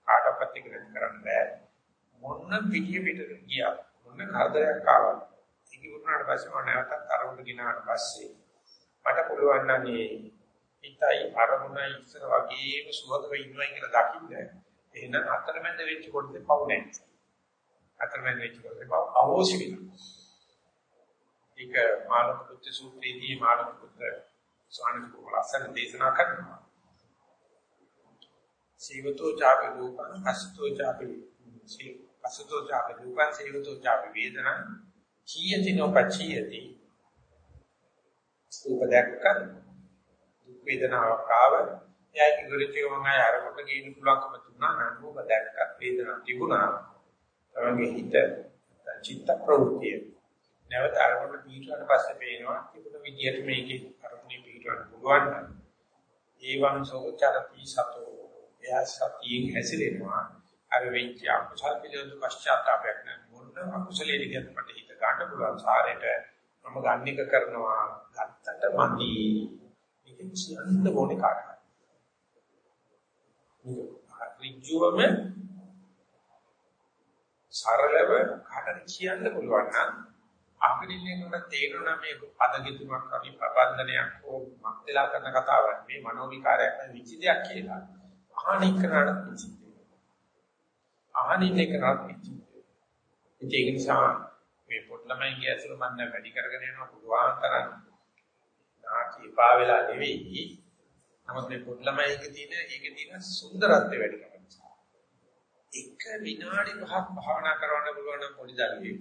කාටවත් එක කරන්න බෑ. මොන පිටිය පිටට ගියා මොන කරදරයක් ආවා. ඒක වුණාට පස්සේ මම නැවතත් අරමුණ ගිනාට පස්සේ මට පුළුවන් නම් මේ හිතයි අරමුණයි ඉස්සර වගේම සුවදව ඉන්නවා කියලා දකින්න. එහෙනම් අතරමැද වෙච්ච කොටසේ පවු නැහැ. අතරමැද වෙච්ච කොටසේ පවු අවශ්‍ය වෙනවා. ඒක මානව පුත්‍ර සූත්‍රයේදී මානව පුත්‍ර ස්වාමීන් වහන්සේ දේශනා කරනවා. සීවතෝ චාපි රූපං අසතෝ චාපි අසතෝ චාපි රූපං සීවතෝ චාපි වේදනං කීයති නොපචියති රූප දැක්ක දුක් වේදනාවක් ආව. එයා ඉවරට ගමන් ආය අරකට ගේන්න පුළුවන්කම තුනා නම් රූප දැක්ක වේදනාවක් තිබුණා. තමගේ හිත චිත්ත ප්‍රවෘත්තිය. නැවත අරමුණ පිටුවට පස්සේ පේනවා තිබුණ විදියට මේකේ අරමුණේ පිටුවට පුළුවන් නම්. ඒවං සෝචරති සතෝ. එයා සතියෙන් හැසිරෙනවා. අර වෙච්ච අකුසල පිළිබඳ පශ්චාත්තාපයක් නැ මොන අකුසලයේ දිගට හිත ගන්න පුළුවන් සාරයට මම ගන්න එක කරනවා ගත්තට මදි මේක කියන්න ඕනේ කාටවත් මේක ඍජුවම සරලව කාටද කියන්න පුළුවන් නම් ආකරින්නේකට තේරුණා මේ පදගිතුමක් හරි ප්‍රබන්ධනයක් හෝ මක්දලා කරන කතාවක් මේ මනෝවිකාරයක් නෙවෙයි විචි දෙයක් කියලා. අහනින් කරාට විචි. අහනින් කරාට විචි. ඒක නිසා මේ පොඩ්ඩමයින්ගේ ඇතුළ මන්න වැඩි කරගෙන යනවා පුළුවන් තරම්. නාටි පා වෙලා නෙවෙයි. නමුත් මේ පොඩ්ඩමයින්ගේ තියෙන ඒකේ තියෙන සුන්දරත්වය වැඩි කරනවා. එක විනාඩි පහක් භාවනා කරන්න පුළුවන් නම් පොඩි දරුවෙක්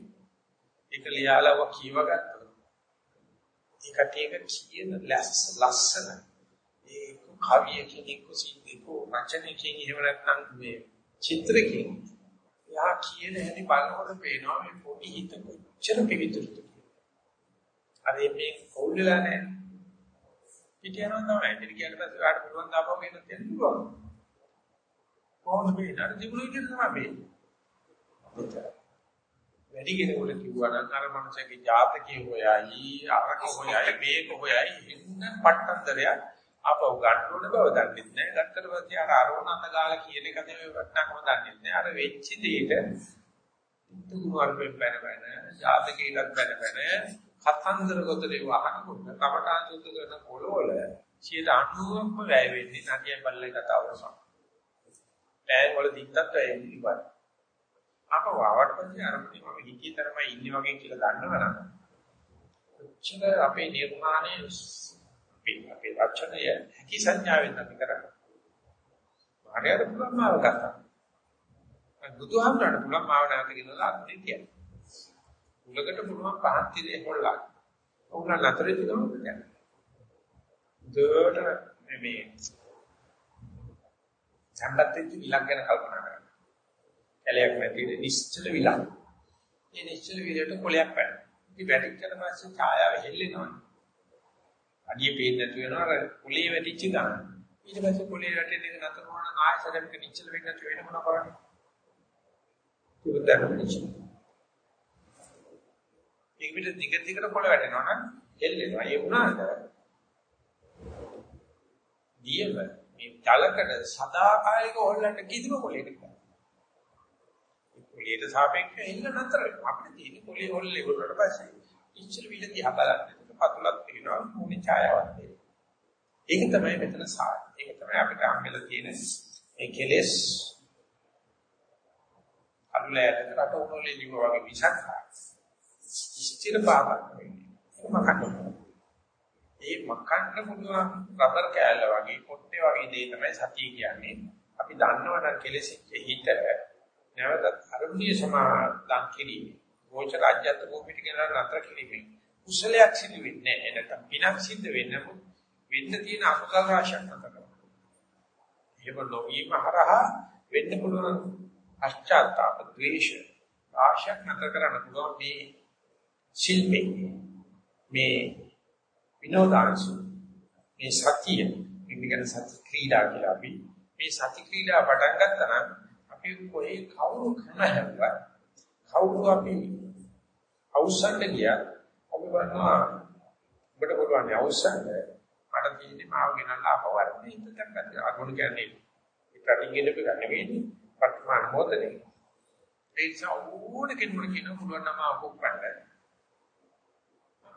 ඒක ලියාලව කියවගත්තා. ඒකට ඒක කියන ලස්සන ඒ කවියකින් එක්ක සිද්දේක වචනකින් එහෙම නැත්නම් මේ චිත්‍රකින් යා කියන හැටි බලනකොට පේනවා මේ පොඩි හිත කොච්චර පිවිතුරුද අර මේ කවුල් වෙලා නැහැ. පිටියනවා තමයි. ඉතින් කියන පස්සේ වාට පුළුවන් දාපුවම එන්න තියෙන්න පුළුවන්. කොහොමද මේ නඩ තිබුණු විදිහට තමයි මේ. වැඩි කෙනෙකුට කිව්වා නම් අර මනුස්සයාගේ ජාතකයේ හොයයි අරක හොයයි මේක හොයයි ඉන්න පට්ටන්දරයක් අපව ගන්න ඕන බව දන්නේ නැහැ. ගත්තට පස්සේ අර අරෝණන්න ගාලා කියන එක තමයි වටනකම දන්නේ නැහැ. අර වෙච්ච දෙයට තුනුවර්පෙන් බැන බැන, ජාතකීලක් බැන බැන, කතන්දර ගොතේ වහනකොට කමඨාන් සුද්ධ කරන පොළවල 90%ක්ම වැය වෙන්නේ නදිය බල්ලේ කතාව නිසා. ඈ වල දිත්තත් වැය වෙන්නේ ඉවරයි. අප වාවට පස්සේ අරමුණේ මම හිතිය තරමයි ඉන්නේ වගේ කියලා දන්නවනම් කොච්චර අපේ නිර්මාණය අපේ අපේ රචනය හැකි සංඥාවෙන් අපි කරන්නේ. මාර්ගයට පුළුවන් මාව ගත්තා. බුදුහාමරට පුළුවන් මාව නැවත ගෙනලා අත්දේ කියන්නේ. උලකට පුළුවන් පහන් තිරේ හොල්ලා. උගල නතරේ දිනම කියන්නේ. දෙවට මේ සම්බන්ධිත විලක් ගැන කල්පනා කරන්න. කැලයක් නැති නිශ්චල විලක්. මේ නිශ්චල විලට කොලයක් පැන. ඉතින් වැටිච්චට පස්සේ ඡායාව හෙල්ලෙනවා. අඩිය පේන්නේ නැතු වෙනවා අර කුලේ වැටිච්ච ගමන්. ඊට පස්සේ කුලේ වැටෙන එක නතර වුණා නම් ආයසරයක නිශ්චල වෙන්නේ නැතු වෙන මොනවා කරන්නේ? ඒක දැනගන්න නිශ්චල. ඒක විතර දිග දිගට කොළ වැටෙනවා නම් හෙල්ලෙනවා. ඒ වුණාට දියම මේ ජලකඩ සදාකාලික හොල්ලන්න කිසිම කොලයකට බෑ. කොලයට සාපේක්ෂව හෙල්ල නතර වෙනවා. අපිට තියෙන කොලේ හොල්ලේ වලට පස්සේ ඉච්චර විල දිහා බලන්න. පතුලක් තියෙනවා මොනි ඡායාවක් තියෙනවා. ඒක තමයි මෙතන සාරය. ඒක තමයි අපිට හම්බෙලා තියෙන ඒ කෙලෙස් අනුලයට රට උනෝලේ දිව වගේ විසක් ස්ථිර පාපක් වෙන්නේ. මකන්න. ඒ මකන්න පුළුවන් රබර් කෑල්ල වගේ පොට්ටේ වගේ දේ තමයි සතිය කියන්නේ. අපි දන්නවනම් කෙලෙසිච්ච හිත නැවතත් අරුණිය සමාදන් කිරීම. ගෝච රාජ්‍යත් භූමිට ගෙනන නතර කිරීම. කුසලයක් සිදු වෙන්නේ නැහැ. නැත්නම් පිනක් සිද්ධ වෙන්නේ වෙන්න තියෙන අකුසල රාශියක් නතර එහෙම නොවීම හරහා වෙන්න පුළුවන් පශ්චාත්තාප ද්වේෂ රාශියක් නතර කරන්න පුළුවන් මේ ශිල්පේ මේ විනෝදාංශ මේ සතිය. මේකන සති ක්‍රීඩා කියලා අපි මේ සති ක්‍රීඩා පටන් ගත්තා නම් අපි කොහේ කවුරු කන හැවුවා කවුරු අපි අවසන්ට ගියා අපි බලනවා ඔබට පුළුවන් අවශ්‍යද මට තියෙන්නේ මාව ගෙනල්ලා අපවර්ණේ හිත දැක්කද අරමුණු කියන්නේ? ඒ ප්‍රතිගින්න පිට නෙවෙයි වර්තමාන මොහොතේ. ඒ නිසා ඕන කෙනෙකුට කියන පුළුවන් නම් අපොක්කන්න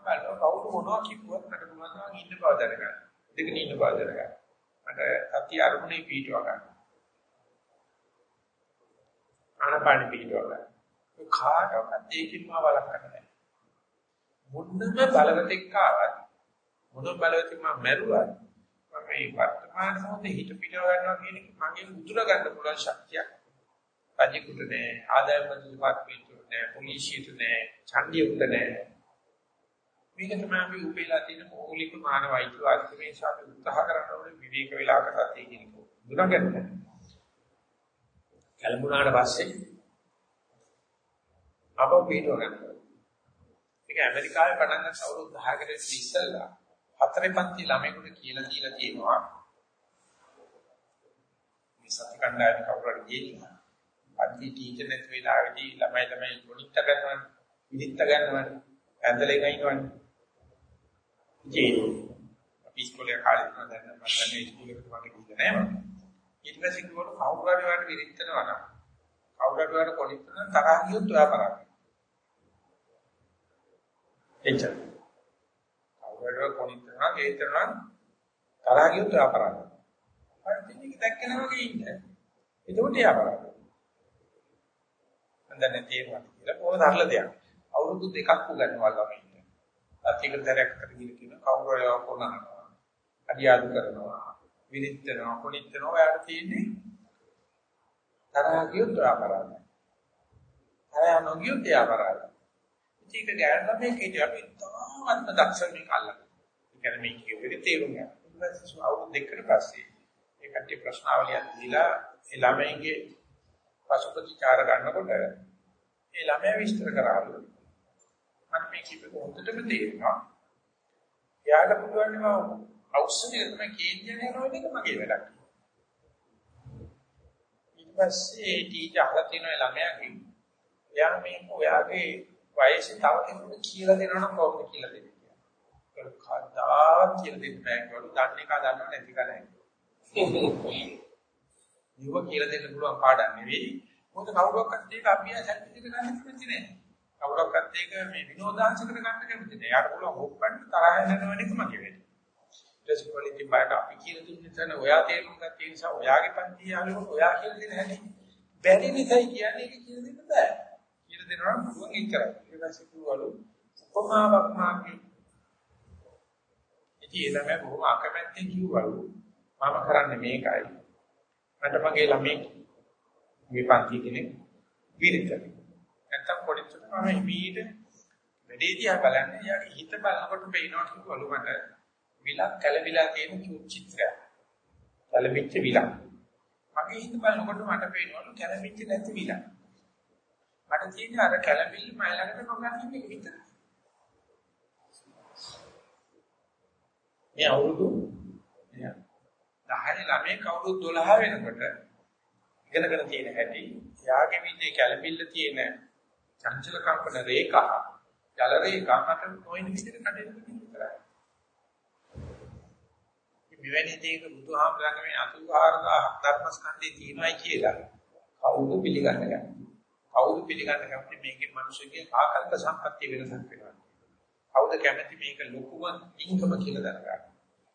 බලන්න කවුරු මොනවා කිව්වත් මට පුළුවන් නම් ඉන්න බව දැනගන්න. දෙකන ඉන්න බව දැනගන්න. මට සත්‍ය අරමුණේ පිටව ගන්න. ආනපාන පිටව ගන්න. කාටවත් ඒකින්ම වළක්වන්න මොන්නම බලවතෙක් ආවත් මොන බලවතෙක් මම මැරුවත් මම මේ වර්තමාන මොහොතේ හිත පිටව ගන්නවා කියන එක මගේ උතුර ගන්න පුළුවන් ශක්තියක්. රජෙකුට නෑ, ආදාය මන්ත්‍රී දෙපාර්තමේන්තුවට නෑ, පොලිසියට නෑ, ඡන්දියට නෑ. මේක තමයි අපි උපේලා තියෙන මৌলিক මානව අයිතිවාසිකම මේ ශාප උත්සාහ කරන ඕනේ විවේක වේලාවකට ඒ කියන දුරගන්න. කලමුණාට පස්සේ අපව පිටව ගන්නවා. ඒක ඇමරිකාවේ පටන් ගන්න අවුරුදු 10කට ඉස්සෙල්ලා හතරේ පන්ති ළමයින්ට කියලා දීලා තියෙනවා. මේ සති කණ්ඩායම කවුරුහරි ගිහින් පන්ති ටීචර් නැති වෙලාවේදී ළමයි ළමයි ගොනිට ගන්නවනේ, විදිත්ත ගන්නවනේ, ඇඳලේ ගිනවනේ. ඉතින් අපි ඉස්කෝලේ කාලේ ඉන්න දැන් මම දන්නේ ඉස්කෝලේකට මම ගිහින් නැහැ මම. ඊට පස්සේ කිව්වොත් කවුරු හරි වාට විරිත්තනවා නම් කවුරු හරි වාට කොනිට තරහ ගියොත් ඔයා කරන්නේ. එච්චර. කවුරුහරි කොනිටනවා ගේතරනම් තරහ ගියොත් අපරාධ. අනිත් එක දැක්කන වගේ ඉන්න. එතකොට එයා අපරාධ. හන්දනේ තේරුම් කියලා කොහොමද අරලා දෙයක්. අවුරුදු දෙකක් උගන්වනවා ළමයි. අතිකතරයක් කරගෙන කියන කවුරුහරි කොනනවා. අඩියාදු කරනවා. විනිත්නවා කොනිටනවා ඔයාලට තියෙන්නේ තරහ ගියොත් අපරාධ. තරහ නොගියොත් එයා අපරාධ. ඒක ගෑන ළමයි කියන්නේ අපි තාමත්ම දක්ෂ මේක අල්ලගන්න. ඒ කියන්නේ මේක කිව්වෙ තේරුම් ගන්න. ඊට පස්සේ අවුරුදු දෙකකට පස්සේ ඒ කට්ටිය ප්‍රශ්නාවලියක් දීලා ඒ ළමයින්ගේ පසුපතිචාර ගන්නකොට ඒ ළමයා විස්තර කරාලු. මම මේ කිව්ව හොඳටම තේරෙනවා. එයාට පුළුවන් නම ඖෂධය තමයි කියන්නේ නෝ එක මගේ වැඩක්. ඊට පස්සේ ටීචර් අහලා තියෙන ළමයාගෙන් එයා මේ ඔයාගේ වයසේ තව කෙනෙකුට කියලා දෙනවා නම් කොහොමද කියලා දෙන්නේ කියලා. කවදාවත් කියලා දෙන්න බෑ කියවලු. දන්නේ කා දන්නව නැති කා නැහැ. නිව කියලා දෙන්න පුළුවන් පාඩම් නෙවෙයි. මොකද කවුරක්වත් ඒක අභ්‍යාස සැලකිලි ගන්න කැමති නැහැ. කවුරක්වත් ඒක මේ විනෝදාංශකට ගන්න කැමති නැහැ. යාට පුළුවන් හොප්පන්න තරහ යනවන එකම කියවෙන්නේ. ඊට පස්සේ කොලිටි බයට අපි කියලා දුන්න තැන ඔයා තේරුම් ගත්ත නිසා ඔයාගේ පන්ති යාළුවෝ ඔයා කියලා දෙන හැටි බැරි නිසායි කියන්නේ ඒක කියලා දෙන්න බෑ. කියලා දෙනවා නම් පුළුවන් ඉච්චරයි. ඊට පස්සේ කිව්වලු උපමාවක් මාගේ. ඉතින් ඒ ළමයා බොහොම අකමැත්තෙන් කිව්වලු මම කරන්නේ මේකයි. මට මගේ ළමයි මේ පන්ති කෙනෙක් විරිතයි. නැත්තම් පොඩි තුනම හිමීට වැඩේ දිහා බලන්නේ යාගේ හිත බලනකොට පේනවා කිව්වලු මට විලක් කැළවිලා තියෙන චිත්‍රයක්. කැළවිච්ච විලක්. මගේ හිත බලනකොට මට පේනවලු කැළවිච්ච නැති විලක්. මට තියෙන්නේ අර කැළවිල්ල මයි ළඟට නොගන්න එක විතරයි. මේ අවුරුදු 10 ළමයි කවුරුත් 12 වෙනකොට ඉගෙනගෙන තියෙන හැටි යාගේ විදිහේ කැළඹිල්ල තියෙන චංචල කම්පන රේඛා ජල රේඛා මට නොයින් විදිහට කඩෙන්න විතරයි. මෙවැනි දෙයක බුදුහාමරගේ මේ 84000 ධර්මස්කන්ධේ තියෙනවායි කියලා කවුරු පිළිගන්න ගන්නේ? කවුරු පිළිගන්න කැමති මේකේ මිනිස්සුගේ ආකල්ප සම්පත්‍ය වෙනසක් වෙනවා. කවුද කැමති මේක ලොකුම ඉන්කම කියලා දැනගන්න.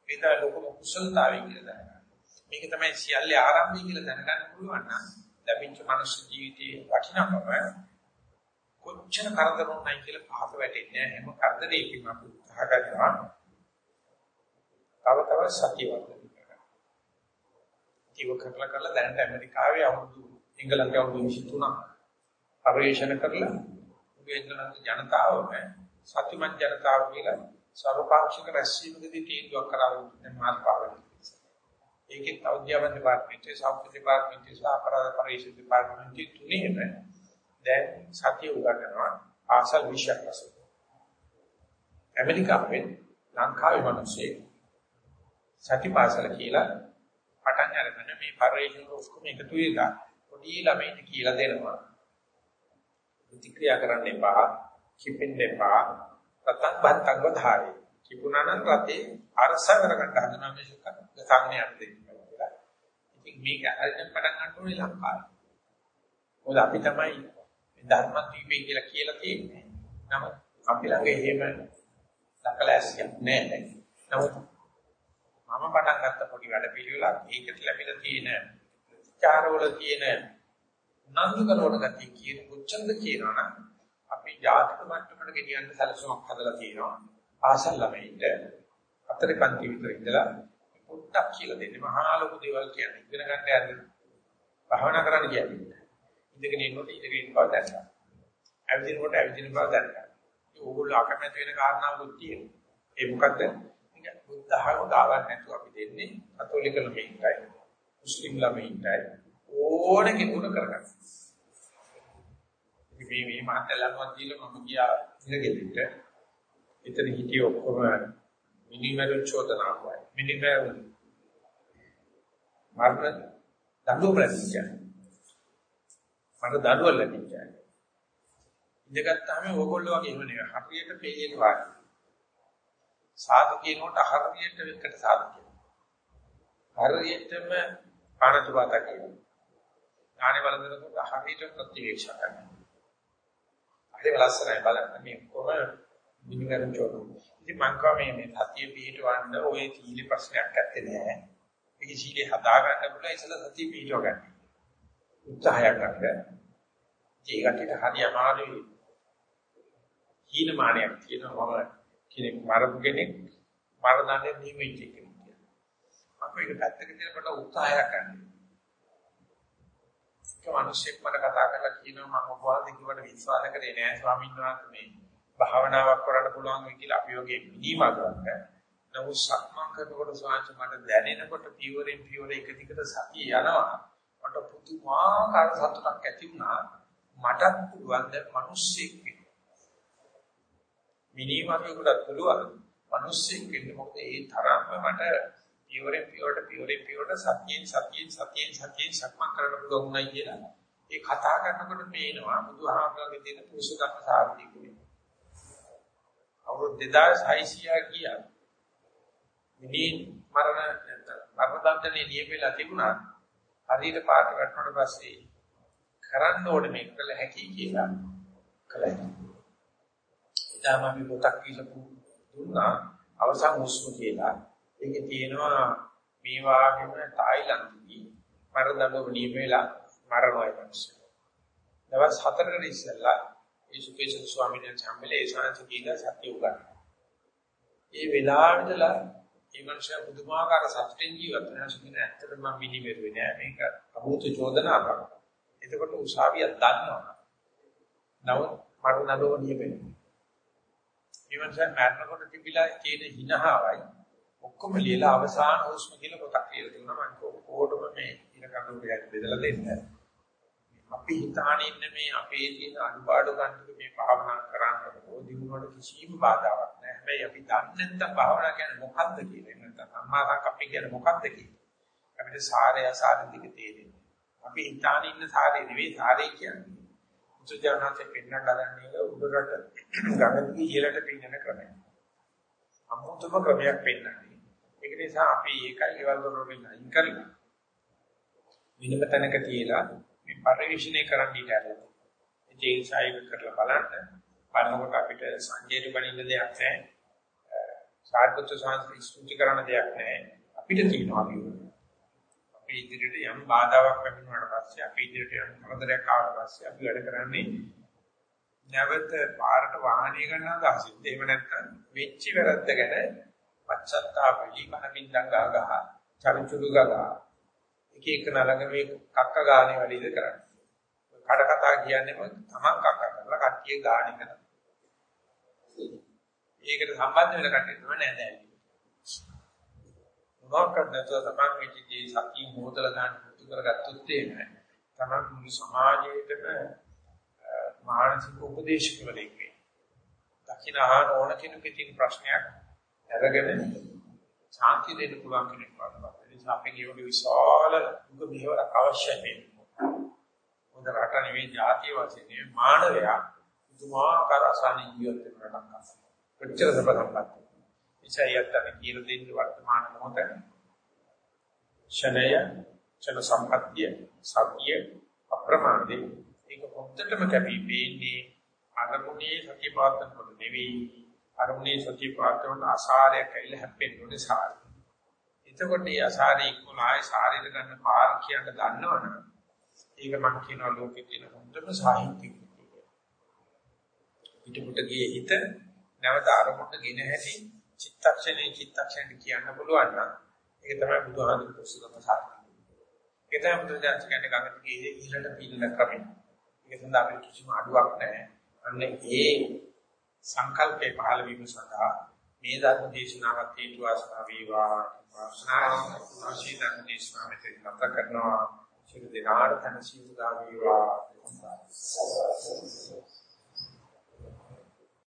මේක ලොකුම කුසලතාවය කියලා දැනගන්න. මේක තමයි සියල්ලේ ආරම්භය කියලා දැනගන්න පුළුවන් නම් ලැබිච්ච මනුස්ස ජීවිතයේ වටිනාකම කොච්චර කරදර වුණයි කියලා පහත වැටෙන්නේ නැහැ. හැම කරදරයකින්ම අපි උත්සාහ කරනවා. තව තව සතිය වර්ධනය කරගන්න. ජීව කරලා කරලා දැනට ඇමරිකාවේ අවුරුදු එංගලන්තයේ අවුරුදු 23ක් පරිශන කරලා උගේන්දලන්ත ජනතාවම සතිමත් ජනතාව කියලා සර්වපාක්ෂික රැස්වීමකදී තීන්දුවක් කරා වුණේ මාත් පාවන. ඒකෙත් අවධ්‍යාපන දෙපාර්තමේන්තුවේ සෞඛ්‍ය දෙපාර්තමේන්තුවේ සහ අපරාධ පරීක්ෂණ දෙපාර්තමේන්තුවේ තුනේම දැන් සතිය උගන්වනවා ආසල් විෂයක් වශයෙන්. ඇමරිකාවෙන් ලංකාවේ මිනිස්සේ සතිපාසල කියලා පටන් අරගෙන මේ පරිශ්‍රණ ඔක්කොම එකතු වෙලා පොඩි ළමයින්ට කියලා දෙනවා. ප්‍රතික්‍රියා කරන්න එපා, කිපෙන්න එපා, රතක් බන්තක් වධාරේ. කිපුණා නම් රතේ අරස කරගන්න හදනවා මේ සුඛ ගතන්නේ යන්නේ කියලා. ඉතින් මේක හරියට පටන් ගන්න ඕනේ ලංකාවේ. මොකද අපි තමයි ධර්මද්වීපේ කියලා කියලා තියෙන්නේ. නමුත් අපි ළඟ එහෙම සකලැසියක් නැහැ. නමුත් මම පටන් ගත්ත පොඩි වැඩ පිළිවෙලක් ඒකට ලැබිලා තියෙන විචාරවල තියෙන නන්දු කරන ගතිය කියන කොච්චරද කියනවනම් අපි ජාතක මට්ටමකට ගෙනියන්න සැලසුමක් හදලා තියෙනවා. ආසල් ළමයින්ට අතර පන්ති විතර ඉඳලා පොඩ්ඩක් කියලා දෙන්නේ මහා ලොකු දේවල් කියන්නේ. ඉගෙන ගන්න යන්න. භාවනා කරන්න කියන්නේ. ඉඳගෙන ඉන්නකොට ඉඳගෙන ඉන්න බව දැනගන්න. ඇවිදිනකොට ඇවිදින බව දැනගන්න. ඕගොල්ලෝ අකමැති වෙන කාරණාවකුත් තියෙනවා. ඒ මොකද්ද? බුද්ධ ධර්ම ගාවක් නැතුව අපි දෙන්නේ කතෝලික ළමයින්ටයි මුස්ලිම් ළමයින්ටයි. ඕන කෙනෙකුට කරගන්න. මේ මේ මාතලම්වත් දීලා මම ගියා ඉඳගෙලිට. එතන හිටිය ඔක්කොම මිනිමරු චෝදනා වයි. මිනිමරු මරණ දඬුවම් ලැබිච්චා. මට දඬුවම් ලැබිච්චා. ඉඳගත්තාම ඕගොල්ලෝ වගේ එහෙම නෙවෙයි. හරියට පේනවා. සාදු කියනකොට හරියට එකට සාදු කියනවා. හරියටම ආනතුපාත කියනවා. ඥානෙ බලනකොට හරියට ප්‍රතිවේක්ෂා කරනවා. හරි ලස්සනයි බලන්න මේ කොහොම මිනිගරු චෝරු. ඉතින් මං කව මේ මේ සතිය පිටවන්න ඔය සීල ප්‍රශ්නයක් නැත්තේ නෑ. මේ සීලේ හදා ගන්න පුළුවන් ඉතල සතිය පිටව ගන්න. උත්සාහයක් ගන්න. ඒකට හරි අමාරුයි. හීනමානයක් තියෙනවා මම කෙනෙක් මරපු කෙනෙක් මරණයෙන් නිවෙච්ච කෙනෙක් කියලා. මම ඒක පැත්තක තියනකොට උත්සාහයක් ගන්න. ඒක මිනිස්සෙක් මට කතා කරලා කියනවා මම ඔබ වහන්සේ කිව්වට විශ්වාස කරේ නෑ ස්වාමීන් වහන්සේ මේ භාවනාවක් කරන්න පුළුවන් වෙයි කියලා අපි වගේ මිනිමගලක නමුත් සක්මන් කරනකොට ස්වාමීන් මට දැනෙනකොට පියවරෙන් පියවර එක දිගට සතිය යනවා. මට පුදුමාකාර සතුටක් ඇති වුණා. මටත් පුළුවන් දැන් මිනිස්සෙක් මිනිමරුවෙකුට පුළුවන් මිනිස්සෙක් වෙන්න. මොකද ඒ තරම්ම මට පියවරෙන් පියවරට පියවරෙන් පියවරට සතියෙන් සතියෙන් සතියෙන් සතියෙන් සක්මන් කරන්න පුළුවන් උනායි කියලා ඒ කතා කරනකොට පේනවා බුදුහාමරගේ තියෙන පුරුෂකම් සාර්ථකයි. අවුරුදු 2600 ගියා. මිනින් මරණ මරණ දණ්ඩනේ නියමෙලා තිබුණා. හරියට පාට වැටුණාට පස්සේ කරන්න ඕනේ මේක කළ හැකි කියලා කළා. ඉතාලම අපි පොතක් කියලා දුන්නා අවසන් හුස්ම කියලා. ඒකේ තියෙනවා මේ වාගේම තායිලන්තදී මරදඬුව නියමෙලා මරණය මිනිස්සු. දවස් හතරකට ඉස්සෙල්ලා ඒ සුකේෂන් ස්වාමීන් වහන්සේ හම්බෙලා ඒ ශාන්ති කියලා සත්‍ය උගන්වනවා. ඒ වෙලාවෙදලා මේ මනුස්සයා පුදුමාකාර සතුටින් ජීවත් වෙනවා කියන ඇත්තටම මම මිනිමෙරුවේ නෑ මේක අභූත චෝදනාවක්. එතකොට උසාවියක් දන්නවා. නමුත් මරණදෝ නියමෙන්නේ. මේ මනුස්සයා මරණකොට තිබිලා තියෙන හිනහාවයි ඔක්කොම ලියලා අවසාන හුස්ම කියලා පොතක් කියලා දුන්නා මම කොහොටම මේ ඉන කඳුරට බෙදලා දෙන්න. අපි හිතාන ඉන්න මේ අපේ තියෙන අනුපාඩු ගන්නක මේ භාවනා කරන්න ඕදිනුවට කිසිම බාධාවක් නැහැ. හැබැයි අපි දන්නේ නැත්නම් භාවනා කියන්නේ මොකක්ද කියලා. නැත්නම් අම්මා සංකප්ප කියන්නේ මොකක්ද කියලා. අපිට සාරය අසාර දෙක තේරෙන්නේ. අපි හිතාන ඉන්න සාරේ නෙවෙයි සාරේ කියන්නේ. උචජානන්තේ පෙන්නන්න හදන්නේ උඩරට ගඟදී ඉහළට පින්නන ක්‍රමය. අමුතුම ක්‍රමයක් පෙන්නන්නේ. ඒක නිසා අපි ඒකයි ඒවල් වලින් අයින් කරලා විනම තැනක තියලා මේ පරිශ්‍රණය කරන්න ඊට ඇරලා. ඒ නිසා ඒක කරලා බලන්න. බලනකොට අපිට සංජේත බණින්න දෙයක් නැහැ. සාර්ථක සංස්කෘති ස්තුති කරන දෙයක් නැහැ. අපිට තියෙනවා කියනවා. අපි ඉදිරියට යම් බාධාවක් ලැබුණාට පස්සේ අපි ඉදිරියට යම් කරදරයක් ආවට පස්සේ අපි වැඩ කරන්නේ නැවත පාරට වාහනය ගන්න අදහසින්. එහෙම නැත්නම් වෙච්ච වැරද්ද ගැන පච්චත්තාප වෙලි මනමින්දං ගහ චරිචුරු ගහ එක එක නලඟ මේ කක්ක ගානේ වැඩිද කරන්නේ. කඩ කතා කියන්නේම තමන් කක්ක කරලා කට්ටිය ගානේ කරනවා. ඒකට සම්බන්ධ වෙන කට්ටිය තමයි නේද? මොනවාක්වත් නැතුව තමන් වෙච්චදී සතිය මොහොතල ගන්න පුතු කරගත්තොත් එහෙම තමන් මුළු සමාජයේටම මානසික උපදේශකවරයෙක් වෙයි. දකින්න ආන ඕන කෙනෙකුගේ තියෙන ප්‍රශ්නයක් අරගෙන ශාන්ති දෙන්න පුළුවන් කෙනෙක් වඩපත්. ඒ නිසා අපේ ජීවිතේ විශාල දුක මෙහෙවරක් අවශ්‍යයි මේ. හොඳ රට නෙවෙයි ජාතිය වශයෙන් නෙවෙයි මානවයා පුදුමාකාර අසහන ජීවිත වෙන රටක්. කොච්චර සබඳපත්. ඉසයත්තන කියලා දෙන්න වර්තමාන මොහොතේ. ෂණය චන සම්පත්තිය සතිය අප්‍රමාදී ඒක පොත්තටම කැපී පෙනෙන්නේ අරමුණේ සතිය පාත්තන කොට නෙවෙයි අරමුණේ සතිය පාත්‍රවල ආසාරයක් ඇවිල්ලා හැප්පෙන්න ඕනේ සාරය. එතකොට මේ ආසාරය ඉක්මන ආයේ සාරයට ගන්න පාර කියන දන්නවනම් ඒක මම කියනවා ලෝකෙ තියෙන හොඳම සාහිත්‍යයක් කියලා. පිටුපුට ගියේ හිත නැවත අරමුණට ගෙන හැටි චිත්තක්ෂණේ චිත්තක්ෂණේ කියන්න පුළුවන් නම් ඒක තමයි බුදුහාමුදුරු කුසලම සාර්ථකයි. ඒක තමයි බුදුදහම කියන්නේ ගඟට ගියේ ඉහළට පිළිල ක්‍රමය. ඒක සඳහා අපිට කිසිම අඩුවක් නැහැ. අන්න ඒ සංකල්පේ පහළ වීම සඳහා මේ ධර්ම දේශනාවත් හේතු වාසනා වේවා. වාසනා ආශීර්වාද දේශනා මෙතන කතා කරනවා. සියලු දෙනාට තනසීලා වේවා.